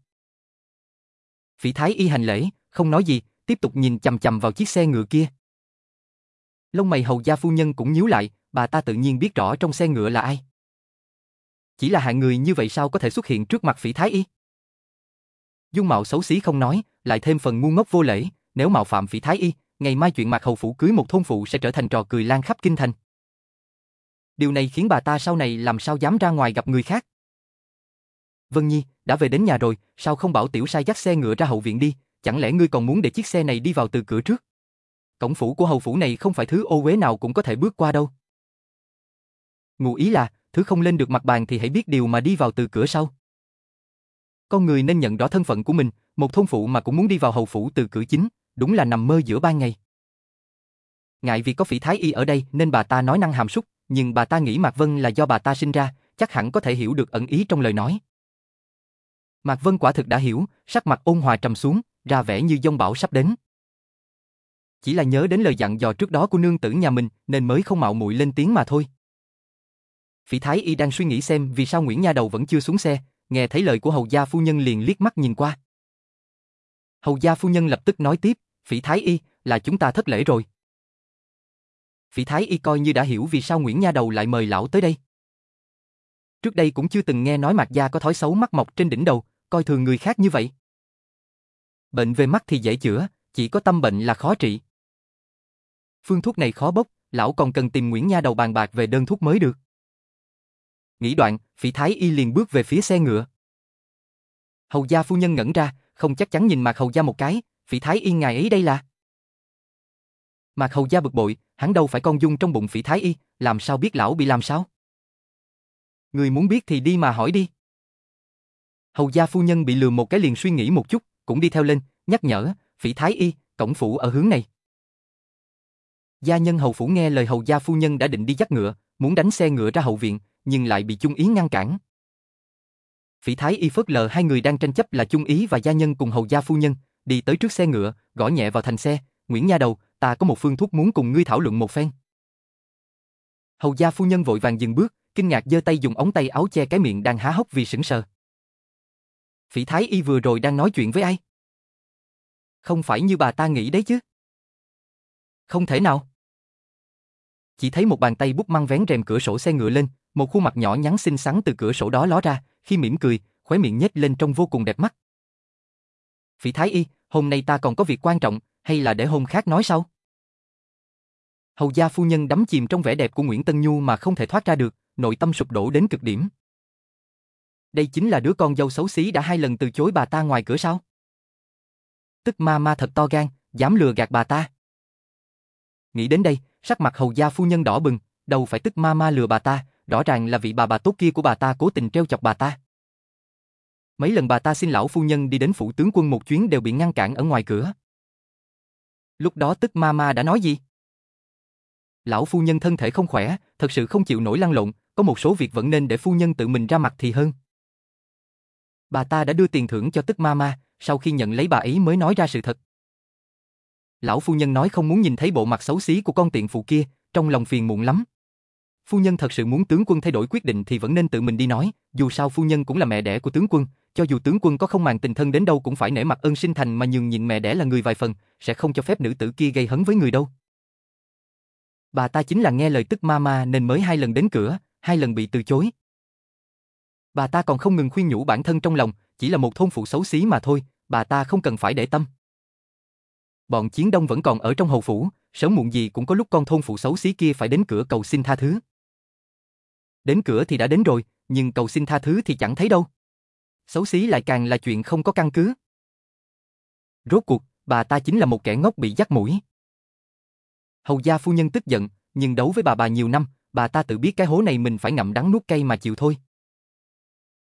Phỉ thái y hành lễ, không nói gì, tiếp tục nhìn chầm chầm vào chiếc xe ngựa kia. Lông mày hầu gia phu nhân cũng nhíu lại, bà ta tự nhiên biết rõ trong xe ngựa là ai. Chỉ là hạng người như vậy sao có thể xuất hiện trước mặt phỉ thái y? Dung mạo xấu xí không nói, lại thêm phần ngu ngốc vô lễ, nếu mạo phạm phỉ thái y, ngày mai chuyện mạc hầu phủ cưới một thôn phụ sẽ trở thành trò cười lan khắp kinh thành. Điều này khiến bà ta sau này làm sao dám ra ngoài gặp người khác. Vân Nhi, đã về đến nhà rồi, sao không bảo tiểu sai dắt xe ngựa ra hậu viện đi, chẳng lẽ ngươi còn muốn để chiếc xe này đi vào từ cửa trước? Cổng phủ của hầu phủ này không phải thứ ô uế nào cũng có thể bước qua đâu. Ngụ ý là, thứ không lên được mặt bàn thì hãy biết điều mà đi vào từ cửa sau. Con người nên nhận rõ thân phận của mình, một thôn phụ mà cũng muốn đi vào hầu phủ từ cửa chính, đúng là nằm mơ giữa ban ngày. Ngại vì có phỉ thái y ở đây nên bà ta nói năng hàm súc, nhưng bà ta nghĩ Mạc Vân là do bà ta sinh ra, chắc hẳn có thể hiểu được ẩn ý trong lời nói. Mạc Vân quả thực đã hiểu, sắc mặt ôn hòa trầm xuống, ra vẻ như dông bão sắp đến. Chỉ là nhớ đến lời dặn dò trước đó của nương tử nhà mình nên mới không mạo muội lên tiếng mà thôi. Phỉ Thái Y đang suy nghĩ xem vì sao Nguyễn Nha Đầu vẫn chưa xuống xe, nghe thấy lời của hầu gia phu nhân liền liếc mắt nhìn qua. Hầu gia phu nhân lập tức nói tiếp, Phỉ Thái Y, là chúng ta thất lễ rồi. Phỉ Thái Y coi như đã hiểu vì sao Nguyễn Nha Đầu lại mời lão tới đây. Trước đây cũng chưa từng nghe nói Mạc Gia có thói xấu mắt mọc trên đỉnh đầu, coi thường người khác như vậy. Bệnh về mắt thì dễ chữa, chỉ có tâm bệnh là khó trị. Phương thuốc này khó bốc, lão còn cần tìm Nguyễn Nha Đầu bàn bạc về đơn thuốc mới được. Nghĩ đoạn, Phỉ Thái Y liền bước về phía xe ngựa. Hầu gia phu nhân ngẩn ra, không chắc chắn nhìn Mạc Hầu gia một cái, Phỉ Thái Y ngài ấy đây là. Mạc Hầu gia bực bội, hắn đâu phải con dung trong bụng Phỉ Thái Y, làm sao biết lão bị làm sao? Người muốn biết thì đi mà hỏi đi. Hầu gia phu nhân bị lừa một cái liền suy nghĩ một chút, cũng đi theo lên, nhắc nhở, Phỉ Thái Y, cổng phủ ở hướng này. Gia nhân hầu phủ nghe lời hầu gia phu nhân đã định đi dắt ngựa, muốn đánh xe ngựa ra hậu viện, nhưng lại bị Chung Ý ngăn cản. Phỉ Thái Y phớt lờ hai người đang tranh chấp là Chung Ý và gia nhân cùng hầu gia phu nhân, đi tới trước xe ngựa, gõ nhẹ vào thành xe, Nguyễn Nha Đầu, ta có một phương thuốc muốn cùng ngươi thảo luận một phen. Hầu gia phu nhân vội vàng dừng bước, kinh ngạc giơ tay dùng ống tay áo che cái miệng đang há hốc vì sững sờ. Phỉ Thái Y vừa rồi đang nói chuyện với ai? Không phải như bà ta nghĩ đấy chứ. Không thể nào. Chỉ thấy một bàn tay bút măng vén rèm cửa sổ xe ngựa lên, một khuôn mặt nhỏ nhắn xinh xắn từ cửa sổ đó ló ra, khi mỉm cười, khóe miệng nhếch lên trông vô cùng đẹp mắt. Phỉ Thái Y, hôm nay ta còn có việc quan trọng, hay là để hôm khác nói sau? Hầu gia phu nhân đắm chìm trong vẻ đẹp của Nguyễn Tân Nhu mà không thể thoát ra được, nội tâm sụp đổ đến cực điểm. Đây chính là đứa con dâu xấu xí đã hai lần từ chối bà ta ngoài cửa sao? Tức ma ma thật to gan, dám lừa gạt bà ta. Nghĩ đến đây, sắc mặt hầu gia phu nhân đỏ bừng, đâu phải tức ma ma lừa bà ta, rõ ràng là vị bà bà tốt kia của bà ta cố tình treo chọc bà ta. Mấy lần bà ta xin lão phu nhân đi đến phủ tướng quân một chuyến đều bị ngăn cản ở ngoài cửa. Lúc đó tức ma ma đã nói gì? Lão phu nhân thân thể không khỏe, thật sự không chịu nổi lăn lộn, có một số việc vẫn nên để phu nhân tự mình ra mặt thì hơn. Bà ta đã đưa tiền thưởng cho tức ma ma, sau khi nhận lấy bà ấy mới nói ra sự thật. Lão phu nhân nói không muốn nhìn thấy bộ mặt xấu xí của con tiện phụ kia, trong lòng phiền muộn lắm. Phu nhân thật sự muốn tướng quân thay đổi quyết định thì vẫn nên tự mình đi nói, dù sao phu nhân cũng là mẹ đẻ của tướng quân, cho dù tướng quân có không màng tình thân đến đâu cũng phải nể mặt ơn sinh thành mà nhường nhịn mẹ đẻ là người vài phần, sẽ không cho phép nữ tử kia gây hấn với người đâu. Bà ta chính là nghe lời tức mama nên mới hai lần đến cửa, hai lần bị từ chối. Bà ta còn không ngừng khuyên nhủ bản thân trong lòng, chỉ là một thôn phụ xấu xí mà thôi, bà ta không cần phải để tâm. Bọn chiến đông vẫn còn ở trong hầu phủ, sớm muộn gì cũng có lúc con thôn phụ xấu xí kia phải đến cửa cầu xin tha thứ. Đến cửa thì đã đến rồi, nhưng cầu xin tha thứ thì chẳng thấy đâu. Xấu xí lại càng là chuyện không có căn cứ. Rốt cuộc, bà ta chính là một kẻ ngốc bị dắt mũi. Hầu gia phu nhân tức giận, nhưng đấu với bà bà nhiều năm, bà ta tự biết cái hố này mình phải ngậm đắng nuốt cay mà chịu thôi.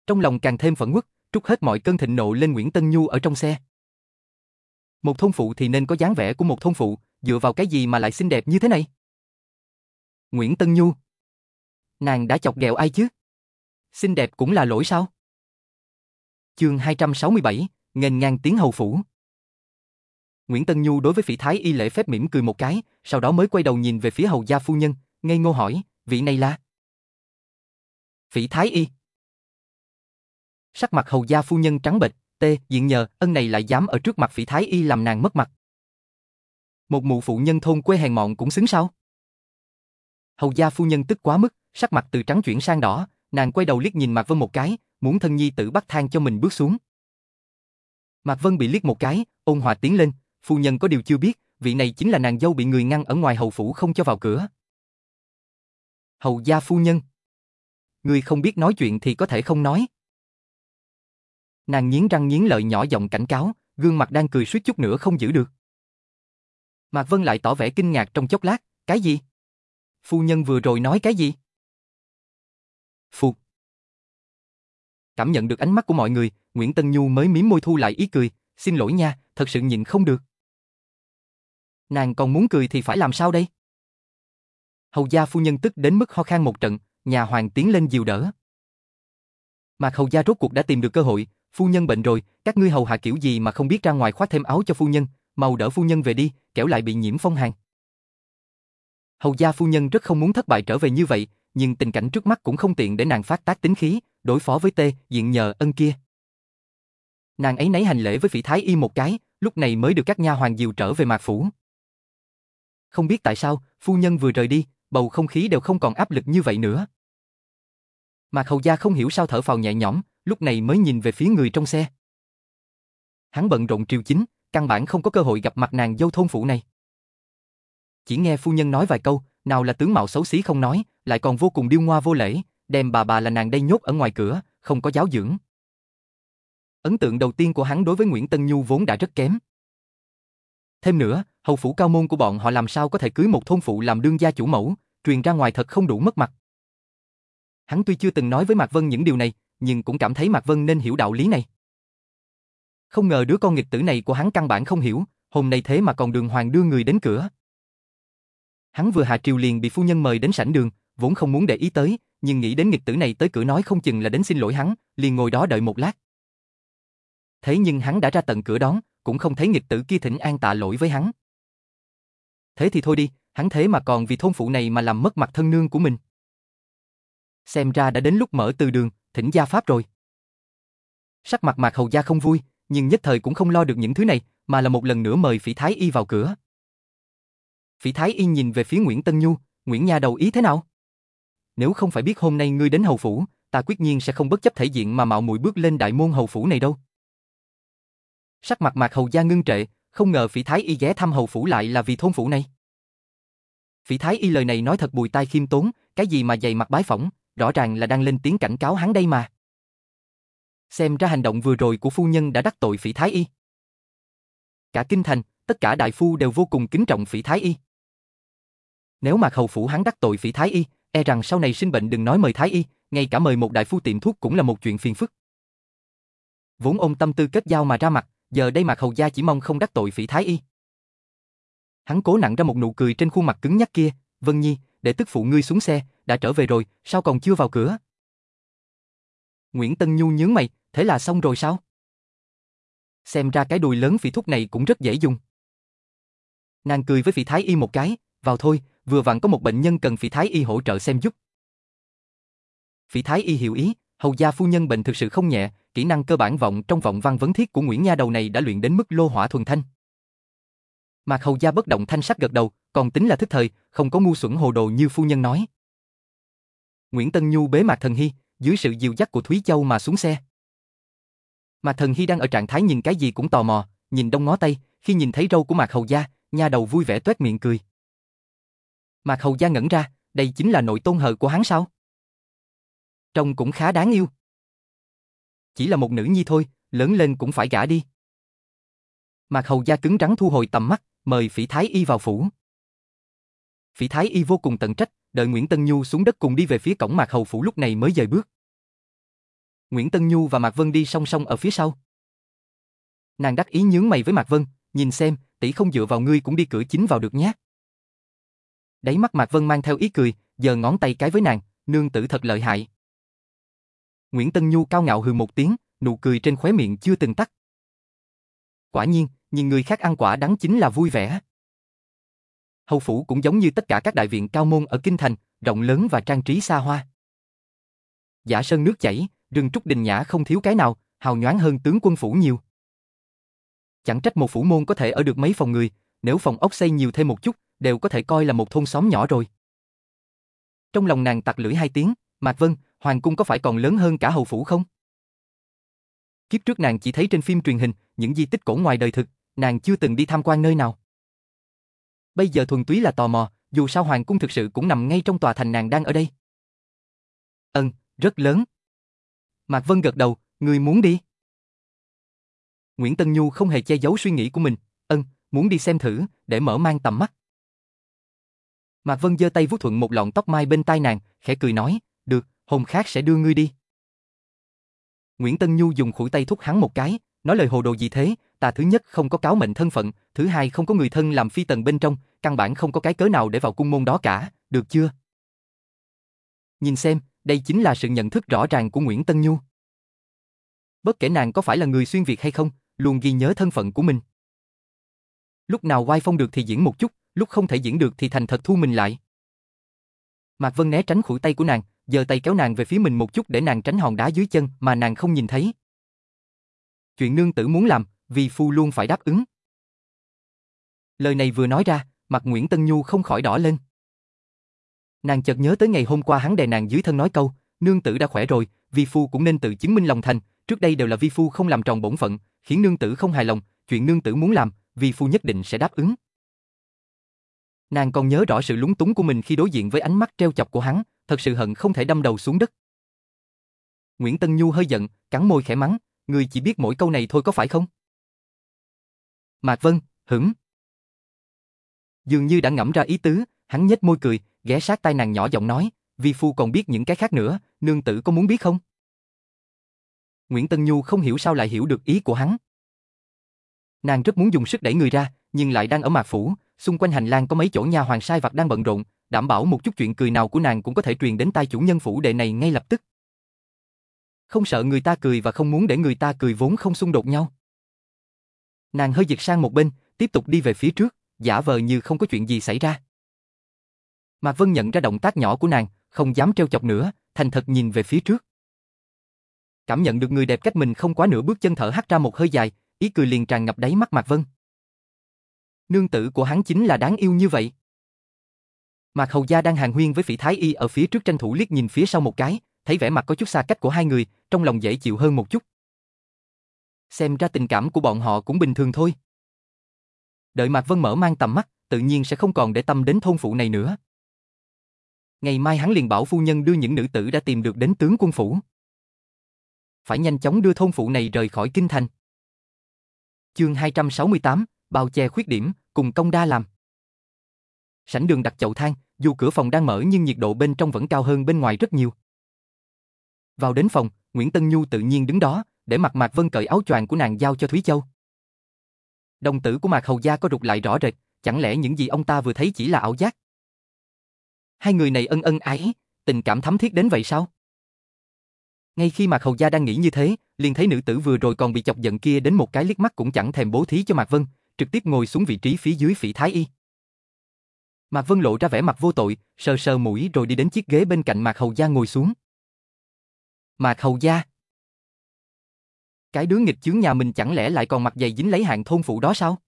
Trong lòng càng thêm phẫn uất, trút hết mọi cơn thịnh nộ lên Nguyễn Tân Nhu ở trong xe. Một thôn phụ thì nên có dáng vẻ của một thôn phụ, dựa vào cái gì mà lại xinh đẹp như thế này? Nguyễn Tân Nhu. Nàng đã chọc ghẹo ai chứ? Xinh đẹp cũng là lỗi sao? Chương 267, nghênh ngang tiếng hầu phủ. Nguyễn Tân Nhu đối với phỉ thái y lễ phép mỉm cười một cái, sau đó mới quay đầu nhìn về phía hầu gia phu nhân, ngây ngô hỏi, vị này là? Phỉ thái y. Sắc mặt hầu gia phu nhân trắng bệch, tê, diện nhờ, ân này lại dám ở trước mặt phỉ thái y làm nàng mất mặt. Một mụ phụ nhân thôn quê hèn mọn cũng xứng sao? Hầu gia phu nhân tức quá mức, sắc mặt từ trắng chuyển sang đỏ, nàng quay đầu liếc nhìn Mạc Vân một cái, muốn thân nhi tử bắt thang cho mình bước xuống. Mạc Vân bị liếc một cái, ôn hòa tiến lên, phu nhân có điều chưa biết, vị này chính là nàng dâu bị người ngăn ở ngoài hầu phủ không cho vào cửa. Hầu gia phu nhân. Người không biết nói chuyện thì có thể không nói. Nàng nghiến răng nghiến lợi nhỏ giọng cảnh cáo, gương mặt đang cười suýt chút nữa không giữ được. Mạc Vân lại tỏ vẻ kinh ngạc trong chốc lát, cái gì? Phu nhân vừa rồi nói cái gì? Phục. Cảm nhận được ánh mắt của mọi người, Nguyễn Tân Nhu mới mím môi thu lại ý cười, xin lỗi nha, thật sự nhịn không được. Nàng còn muốn cười thì phải làm sao đây? Hầu gia phu nhân tức đến mức ho khan một trận, nhà hoàng tiến lên dìu đỡ. Mạc hầu gia rốt cuộc đã tìm được cơ hội, phu nhân bệnh rồi, các ngươi hầu hạ kiểu gì mà không biết ra ngoài khoác thêm áo cho phu nhân, mau đỡ phu nhân về đi, kẻo lại bị nhiễm phong hàn. Hầu gia phu nhân rất không muốn thất bại trở về như vậy, nhưng tình cảnh trước mắt cũng không tiện để nàng phát tác tính khí, đối phó với tê, diện nhờ ân kia. Nàng ấy nấy hành lễ với phỉ thái y một cái, lúc này mới được các nha hoàng dìu trở về mạc phủ. Không biết tại sao, phu nhân vừa rời đi, bầu không khí đều không còn áp lực như vậy nữa. Mạc hầu gia không hiểu sao thở phào nhẹ nhõm, lúc này mới nhìn về phía người trong xe. Hắn bận rộn triều chính, căn bản không có cơ hội gặp mặt nàng dâu thôn phụ này. Chỉ nghe phu nhân nói vài câu, nào là tướng mạo xấu xí không nói, lại còn vô cùng điêu ngoa vô lễ, đem bà bà là nàng đây nhốt ở ngoài cửa, không có giáo dưỡng. Ấn tượng đầu tiên của hắn đối với Nguyễn Tân Nhu vốn đã rất kém. Thêm nữa, hầu phủ cao môn của bọn họ làm sao có thể cưới một thôn phụ làm đương gia chủ mẫu, truyền ra ngoài thật không đủ mất mặt. Hắn tuy chưa từng nói với Mạc Vân những điều này, nhưng cũng cảm thấy Mạc Vân nên hiểu đạo lý này. Không ngờ đứa con nghịch tử này của hắn căn bản không hiểu, hôm nay thế mà còn đường hoàng đưa người đến cửa. Hắn vừa hạ triều liền bị phu nhân mời đến sảnh đường, vốn không muốn để ý tới, nhưng nghĩ đến nghịch tử này tới cửa nói không chừng là đến xin lỗi hắn, liền ngồi đó đợi một lát. Thế nhưng hắn đã ra tận cửa đón, cũng không thấy nghịch tử kia thỉnh an tạ lỗi với hắn. Thế thì thôi đi, hắn thế mà còn vì thôn phụ này mà làm mất mặt thân nương của mình. Xem ra đã đến lúc mở từ đường, thỉnh gia pháp rồi. Sắc mặt mạc hầu gia không vui, nhưng nhất thời cũng không lo được những thứ này, mà là một lần nữa mời phỉ thái y vào cửa. Phỉ thái y nhìn về phía Nguyễn Tân Nhu, Nguyễn Nha đầu ý thế nào? Nếu không phải biết hôm nay ngươi đến hầu phủ, ta quyết nhiên sẽ không bất chấp thể diện mà mạo muội bước lên đại môn hầu phủ này đâu. Sắc mặt mạc hầu gia ngưng trệ, không ngờ phỉ thái y ghé thăm hầu phủ lại là vì thôn phủ này. Phỉ thái y lời này nói thật bùi tai khiêm tốn, cái gì mà dày mặt bái phỏng, rõ ràng là đang lên tiếng cảnh cáo hắn đây mà. Xem ra hành động vừa rồi của phu nhân đã đắc tội phỉ thái y. Cả kinh thành, tất cả đại phu đều vô cùng kính trọng phỉ thái y. Nếu mà hầu phủ hắn đắc tội phỉ thái y, e rằng sau này sinh bệnh đừng nói mời thái y, ngay cả mời một đại phu tiệm thuốc cũng là một chuyện phiền phức. Vốn ôm tâm tư kết giao mà ra mặt, giờ đây mà hầu gia chỉ mong không đắc tội phỉ thái y. Hắn cố nặng ra một nụ cười trên khuôn mặt cứng nhắc kia, Vân Nhi, để tức phụ ngươi xuống xe, đã trở về rồi, sao còn chưa vào cửa? Nguyễn Tân Nhu nhướng mày, thế là xong rồi sao? Xem ra cái đùi lớn phỉ thuốc này cũng rất dễ dùng. Nàng cười với phỉ thái y một cái, vào thôi, vừa vặn có một bệnh nhân cần phỉ thái y hỗ trợ xem giúp. Phỉ thái y hiểu ý, hầu gia phu nhân bệnh thực sự không nhẹ, kỹ năng cơ bản vọng trong vọng văn vấn thiết của Nguyễn Nha đầu này đã luyện đến mức lô hỏa thuần thanh. Mạc hầu gia bất động thanh sắc gật đầu, còn tính là thức thời, không có ngu xuẩn hồ đồ như phu nhân nói. Nguyễn Tân Nhu bế Mạc Thần Hy, dưới sự dìu dắt của Thúy Châu mà xuống xe. Mạc Thần Hy đang ở trạng thái nhìn cái gì cũng tò mò, nhìn đông ngó tay, khi nhìn thấy râu của Mạc Hầu Gia, nha đầu vui vẻ tuét miệng cười. Mạc Hầu Gia ngẩn ra, đây chính là nội tôn hờ của hắn sao? Trông cũng khá đáng yêu. Chỉ là một nữ nhi thôi, lớn lên cũng phải gả đi. Mạc Hầu Gia cứng rắn thu hồi tầm mắt, mời Phỉ Thái Y vào phủ. Phỉ Thái Y vô cùng tận trách, đợi Nguyễn Tân Nhu xuống đất cùng đi về phía cổng Mạc Hầu Phủ lúc này mới dời bước. Nguyễn Tân Nhu và Mạc Vân đi song song ở phía sau. Nàng đắc ý nhướng mày với Mạc Vân, nhìn xem, tỷ không dựa vào ngươi cũng đi cửa chính vào được nhé. Đáy mắt Mạc Vân mang theo ý cười, giờ ngón tay cái với nàng, nương tử thật lợi hại. Nguyễn Tân Nhu cao ngạo hừ một tiếng, nụ cười trên khóe miệng chưa từng tắt. Quả nhiên, nhìn người khác ăn quả đắng chính là vui vẻ. Hầu phủ cũng giống như tất cả các đại viện cao môn ở kinh thành, rộng lớn và trang trí xa hoa. Giả sơn nước chảy, rừng trúc đình nhã không thiếu cái nào, hào nhoáng hơn tướng quân phủ nhiều. Chẳng trách một phủ môn có thể ở được mấy phòng người, nếu phòng ốc xây nhiều thêm một chút, đều có thể coi là một thôn xóm nhỏ rồi. Trong lòng nàng tặc lưỡi hai tiếng, Mạc Vân, hoàng cung có phải còn lớn hơn cả hầu phủ không? Kiếp trước nàng chỉ thấy trên phim truyền hình, những di tích cổ ngoài đời thực, nàng chưa từng đi tham quan nơi nào. Bây giờ thuần túy là tò mò, dù sao hoàng cung thực sự cũng nằm ngay trong tòa thành nàng đang ở đây. Ừm, rất lớn. Mạc Vân gật đầu, người muốn đi. Nguyễn Tân Nhu không hề che giấu suy nghĩ của mình, ân, muốn đi xem thử, để mở mang tầm mắt. Mạc Vân giơ tay vuốt thuận một lọn tóc mai bên tai nàng, khẽ cười nói, được, hôm khác sẽ đưa ngươi đi. Nguyễn Tân Nhu dùng khuỷu tay thúc hắn một cái, nói lời hồ đồ gì thế, ta thứ nhất không có cáo mệnh thân phận, thứ hai không có người thân làm phi tần bên trong, căn bản không có cái cớ nào để vào cung môn đó cả, được chưa? Nhìn xem, đây chính là sự nhận thức rõ ràng của Nguyễn Tân Nhu. Bất kể nàng có phải là người xuyên Việt hay không, luôn ghi nhớ thân phận của mình. Lúc nào quay phong được thì diễn một chút, lúc không thể diễn được thì thành thật thu mình lại. Mạc Vân né tránh khuỷu tay của nàng, giơ tay kéo nàng về phía mình một chút để nàng tránh hòn đá dưới chân mà nàng không nhìn thấy. Chuyện nương tử muốn làm, vì phu luôn phải đáp ứng. Lời này vừa nói ra, mặt Nguyễn Tân Nhu không khỏi đỏ lên. Nàng chợt nhớ tới ngày hôm qua hắn đè nàng dưới thân nói câu, nương tử đã khỏe rồi, vi phu cũng nên tự chứng minh lòng thành, trước đây đều là vi phu không làm tròn bổn phận, khiến nương tử không hài lòng, chuyện nương tử muốn làm, vi phu nhất định sẽ đáp ứng. Nàng còn nhớ rõ sự lúng túng của mình khi đối diện với ánh mắt treo chọc của hắn, thật sự hận không thể đâm đầu xuống đất. Nguyễn Tân Nhu hơi giận, cắn môi khẽ mắng, người chỉ biết mỗi câu này thôi có phải không? Mạc Vân, hửng. Dường như đã ngẫm ra ý tứ, hắn nhếch môi cười, ghé sát tai nàng nhỏ giọng nói, vi phu còn biết những cái khác nữa, nương tử có muốn biết không? Nguyễn Tân Nhu không hiểu sao lại hiểu được ý của hắn. Nàng rất muốn dùng sức đẩy người ra, nhưng lại đang ở mạc phủ, xung quanh hành lang có mấy chỗ nha hoàng sai vặt đang bận rộn, đảm bảo một chút chuyện cười nào của nàng cũng có thể truyền đến tai chủ nhân phủ đệ này ngay lập tức. Không sợ người ta cười và không muốn để người ta cười vốn không xung đột nhau. Nàng hơi dịch sang một bên, tiếp tục đi về phía trước, giả vờ như không có chuyện gì xảy ra. Mạc Vân nhận ra động tác nhỏ của nàng, không dám treo chọc nữa, thành thật nhìn về phía trước. Cảm nhận được người đẹp cách mình không quá nửa bước chân thở hắt ra một hơi dài, ý cười liền tràn ngập đáy mắt Mạc Vân. Nương tử của hắn chính là đáng yêu như vậy. Mạc Hầu Gia đang hàng huyên với Phỉ Thái Y ở phía trước tranh thủ liếc nhìn phía sau một cái, thấy vẻ mặt có chút xa cách của hai người, trong lòng dễ chịu hơn một chút. Xem ra tình cảm của bọn họ cũng bình thường thôi. Đợi Mạc Vân mở mang tầm mắt, tự nhiên sẽ không còn để tâm đến thôn phụ này nữa. Ngày mai hắn liền bảo phu nhân đưa những nữ tử đã tìm được đến tướng quân phủ. Phải nhanh chóng đưa thôn phụ này rời khỏi kinh thành. Chương 268, bao che khuyết điểm, cùng công đa làm. Sảnh đường đặt chậu than, dù cửa phòng đang mở nhưng nhiệt độ bên trong vẫn cao hơn bên ngoài rất nhiều. Vào đến phòng, Nguyễn Tân Nhu tự nhiên đứng đó, để mặt Mạc Vân cởi áo choàng của nàng giao cho Thúy Châu. Đồng tử của Mạc Hầu Gia có rụt lại rõ rệt, chẳng lẽ những gì ông ta vừa thấy chỉ là ảo giác? Hai người này ân ân ái, tình cảm thắm thiết đến vậy sao? Ngay khi Mạc Hầu Gia đang nghĩ như thế, liền thấy nữ tử vừa rồi còn bị chọc giận kia đến một cái liếc mắt cũng chẳng thèm bố thí cho Mạc Vân, trực tiếp ngồi xuống vị trí phía dưới phỉ thái y. Mạc Vân lộ ra vẻ mặt vô tội, sờ sờ mũi rồi đi đến chiếc ghế bên cạnh Mạc Hầu Gia ngồi xuống. Mạc Hầu Gia Cái đứa nghịch chướng nhà mình chẳng lẽ lại còn mặt dày dính lấy hạng thôn phụ đó sao?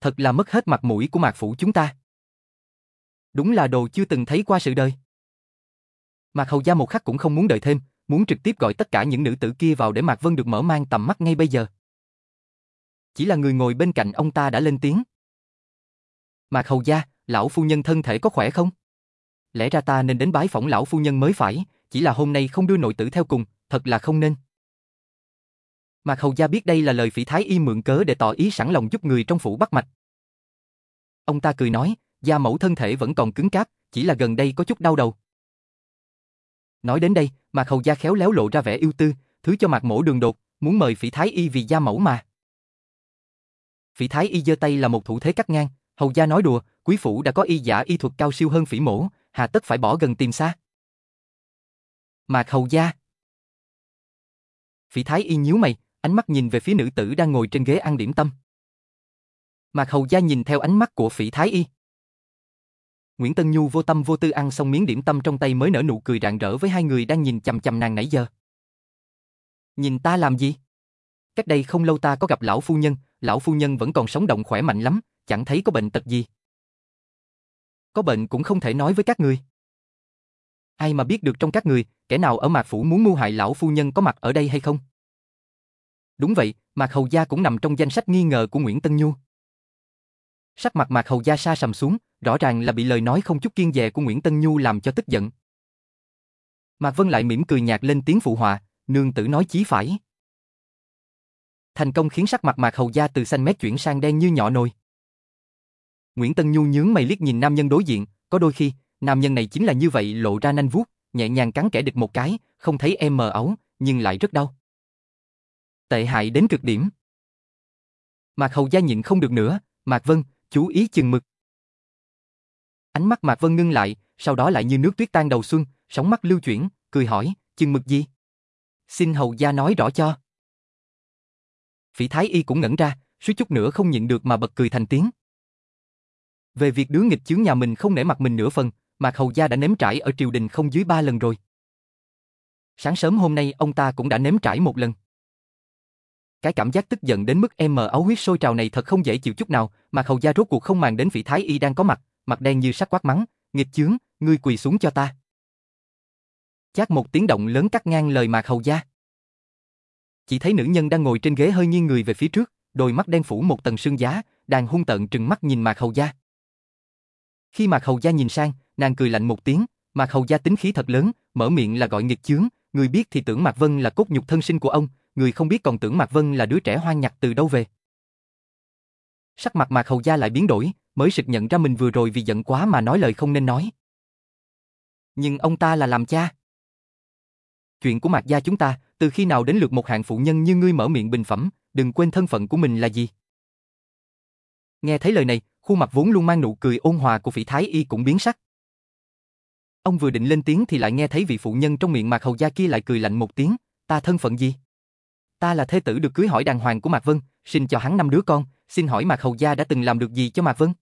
Thật là mất hết mặt mũi của Mạc Phủ chúng ta. Đúng là đồ chưa từng thấy qua sự đời. Mạc Hầu Gia một khắc cũng không muốn đợi thêm, muốn trực tiếp gọi tất cả những nữ tử kia vào để Mạc Vân được mở mang tầm mắt ngay bây giờ. Chỉ là người ngồi bên cạnh ông ta đã lên tiếng. Mạc Hầu Gia, lão phu nhân thân thể có khỏe không? Lẽ ra ta nên đến bái phỏng lão phu nhân mới phải, chỉ là hôm nay không đưa nội tử theo cùng, thật là không nên. Mạc Hầu Gia biết đây là lời phỉ thái y mượn cớ để tỏ ý sẵn lòng giúp người trong phủ bắt mạch. Ông ta cười nói, gia mẫu thân thể vẫn còn cứng cáp, chỉ là gần đây có chút đau đầu. Nói đến đây, Mạc Hầu Gia khéo léo lộ ra vẻ yêu tư, thứ cho Mạc Mổ đường đột, muốn mời Phỉ Thái Y vì gia mẫu mà. Phỉ Thái Y giơ tay là một thủ thế cắt ngang, Hầu Gia nói đùa, quý phủ đã có y giả y thuật cao siêu hơn Phỉ Mổ, hà tất phải bỏ gần tìm xa. Mạc Hầu Gia Phỉ Thái Y nhíu mày, ánh mắt nhìn về phía nữ tử đang ngồi trên ghế ăn điểm tâm. Mạc Hầu Gia nhìn theo ánh mắt của Phỉ Thái Y. Nguyễn Tân Nhu vô tâm vô tư ăn xong miếng điểm tâm trong tay mới nở nụ cười rạng rỡ với hai người đang nhìn chằm chằm nàng nãy giờ. Nhìn ta làm gì? Cách đây không lâu ta có gặp lão phu nhân, lão phu nhân vẫn còn sống động khỏe mạnh lắm, chẳng thấy có bệnh tật gì. Có bệnh cũng không thể nói với các người. Ai mà biết được trong các người, kẻ nào ở Mạc Phủ muốn mưu hại lão phu nhân có mặt ở đây hay không? Đúng vậy, Mạc Hầu Gia cũng nằm trong danh sách nghi ngờ của Nguyễn Tân Nhu. Sắc mặt Mạc Hầu Gia sa sầm xuống, rõ ràng là bị lời nói không chút kiên dè của Nguyễn Tân Nhu làm cho tức giận. Mạc Vân lại mỉm cười nhạt lên tiếng phụ họa, nương tử nói chí phải. Thành công khiến sắc mặt Mạc Hầu Gia từ xanh mét chuyển sang đen như nhỏ nồi. Nguyễn Tân Nhu nhướng mày liếc nhìn nam nhân đối diện, có đôi khi, nam nhân này chính là như vậy lộ ra nanh vuốt, nhẹ nhàng cắn kẻ địch một cái, không thấy em mờ ấu, nhưng lại rất đau. Tệ hại đến cực điểm. Mạc Hầu Gia nhịn không được nữa, Mạc Vân, chú ý chừng mực. Ánh mắt Mạc Vân ngưng lại, sau đó lại như nước tuyết tan đầu xuân, sóng mắt lưu chuyển, cười hỏi, chừng mực gì? Xin Hầu Gia nói rõ cho. Phỉ Thái Y cũng ngẩn ra, suýt chút nữa không nhịn được mà bật cười thành tiếng. Về việc đứa nghịch chướng nhà mình không nể mặt mình nửa phần, Mạc Hầu Gia đã nếm trải ở triều đình không dưới ba lần rồi. Sáng sớm hôm nay ông ta cũng đã nếm trải một lần. Cái cảm giác tức giận đến mức em mờ áo huyết sôi trào này thật không dễ chịu chút nào, Mạc Hầu Gia rốt cuộc không màng đến vị thái y đang có mặt, mặt đen như sắt quát mắng, nghịch chướng, ngươi quỳ xuống cho ta. Chát một tiếng động lớn cắt ngang lời Mạc Hầu Gia. Chỉ thấy nữ nhân đang ngồi trên ghế hơi nghiêng người về phía trước, đôi mắt đen phủ một tầng sương giá, đang hung tợn trừng mắt nhìn Mạc Hầu Gia. Khi Mạc Hầu Gia nhìn sang, nàng cười lạnh một tiếng, Mạc Hầu Gia tính khí thật lớn, mở miệng là gọi nghịch chướng, người biết thì tưởng Mạc Vân là cốt nhục thân sinh của ông, người không biết còn tưởng Mạc Vân là đứa trẻ hoang nhặt từ đâu về. Sắc mặt Mạc Hầu Gia lại biến đổi, mới sực nhận ra mình vừa rồi vì giận quá mà nói lời không nên nói. Nhưng ông ta là làm cha. Chuyện của Mạc Gia chúng ta, từ khi nào đến lượt một hạng phụ nhân như ngươi mở miệng bình phẩm, đừng quên thân phận của mình là gì. Nghe thấy lời này, khuôn mặt vốn luôn mang nụ cười ôn hòa của phỉ thái y cũng biến sắc. Ông vừa định lên tiếng thì lại nghe thấy vị phụ nhân trong miệng Mạc Hầu Gia kia lại cười lạnh một tiếng, ta thân phận gì? Ta là thế tử được cưới hỏi đàng hoàng của Mạc Vân, sinh cho hắn năm đứa con, xin hỏi Mạc Hầu Gia đã từng làm được gì cho Mạc Vân?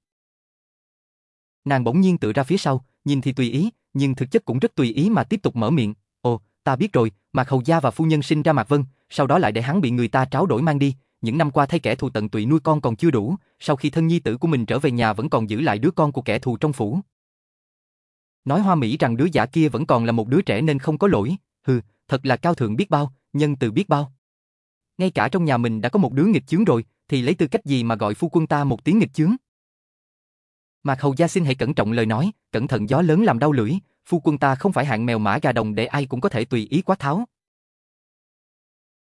Nàng bỗng nhiên tự ra phía sau, nhìn thì tùy ý, nhưng thực chất cũng rất tùy ý mà tiếp tục mở miệng. Ồ, ta biết rồi, Mạc Hầu Gia và phu nhân sinh ra Mạc Vân, sau đó lại để hắn bị người ta tráo đổi mang đi. Những năm qua thấy kẻ thù tận tụy nuôi con còn chưa đủ, sau khi thân nhi tử của mình trở về nhà vẫn còn giữ lại đứa con của kẻ thù trong phủ. Nói hoa mỹ rằng đứa giả kia vẫn còn là một đứa trẻ nên không có lỗi, hừ, thật là cao thượng biết bao, nhân từ biết bao. Ngay cả trong nhà mình đã có một đứa nghịch chướng rồi, thì lấy tư cách gì mà gọi phu quân ta một tiếng nghịch chướng? Mạc Hầu Gia xin hãy cẩn trọng lời nói, cẩn thận gió lớn làm đau lưỡi, phu quân ta không phải hạng mèo mã gà đồng để ai cũng có thể tùy ý quá tháo.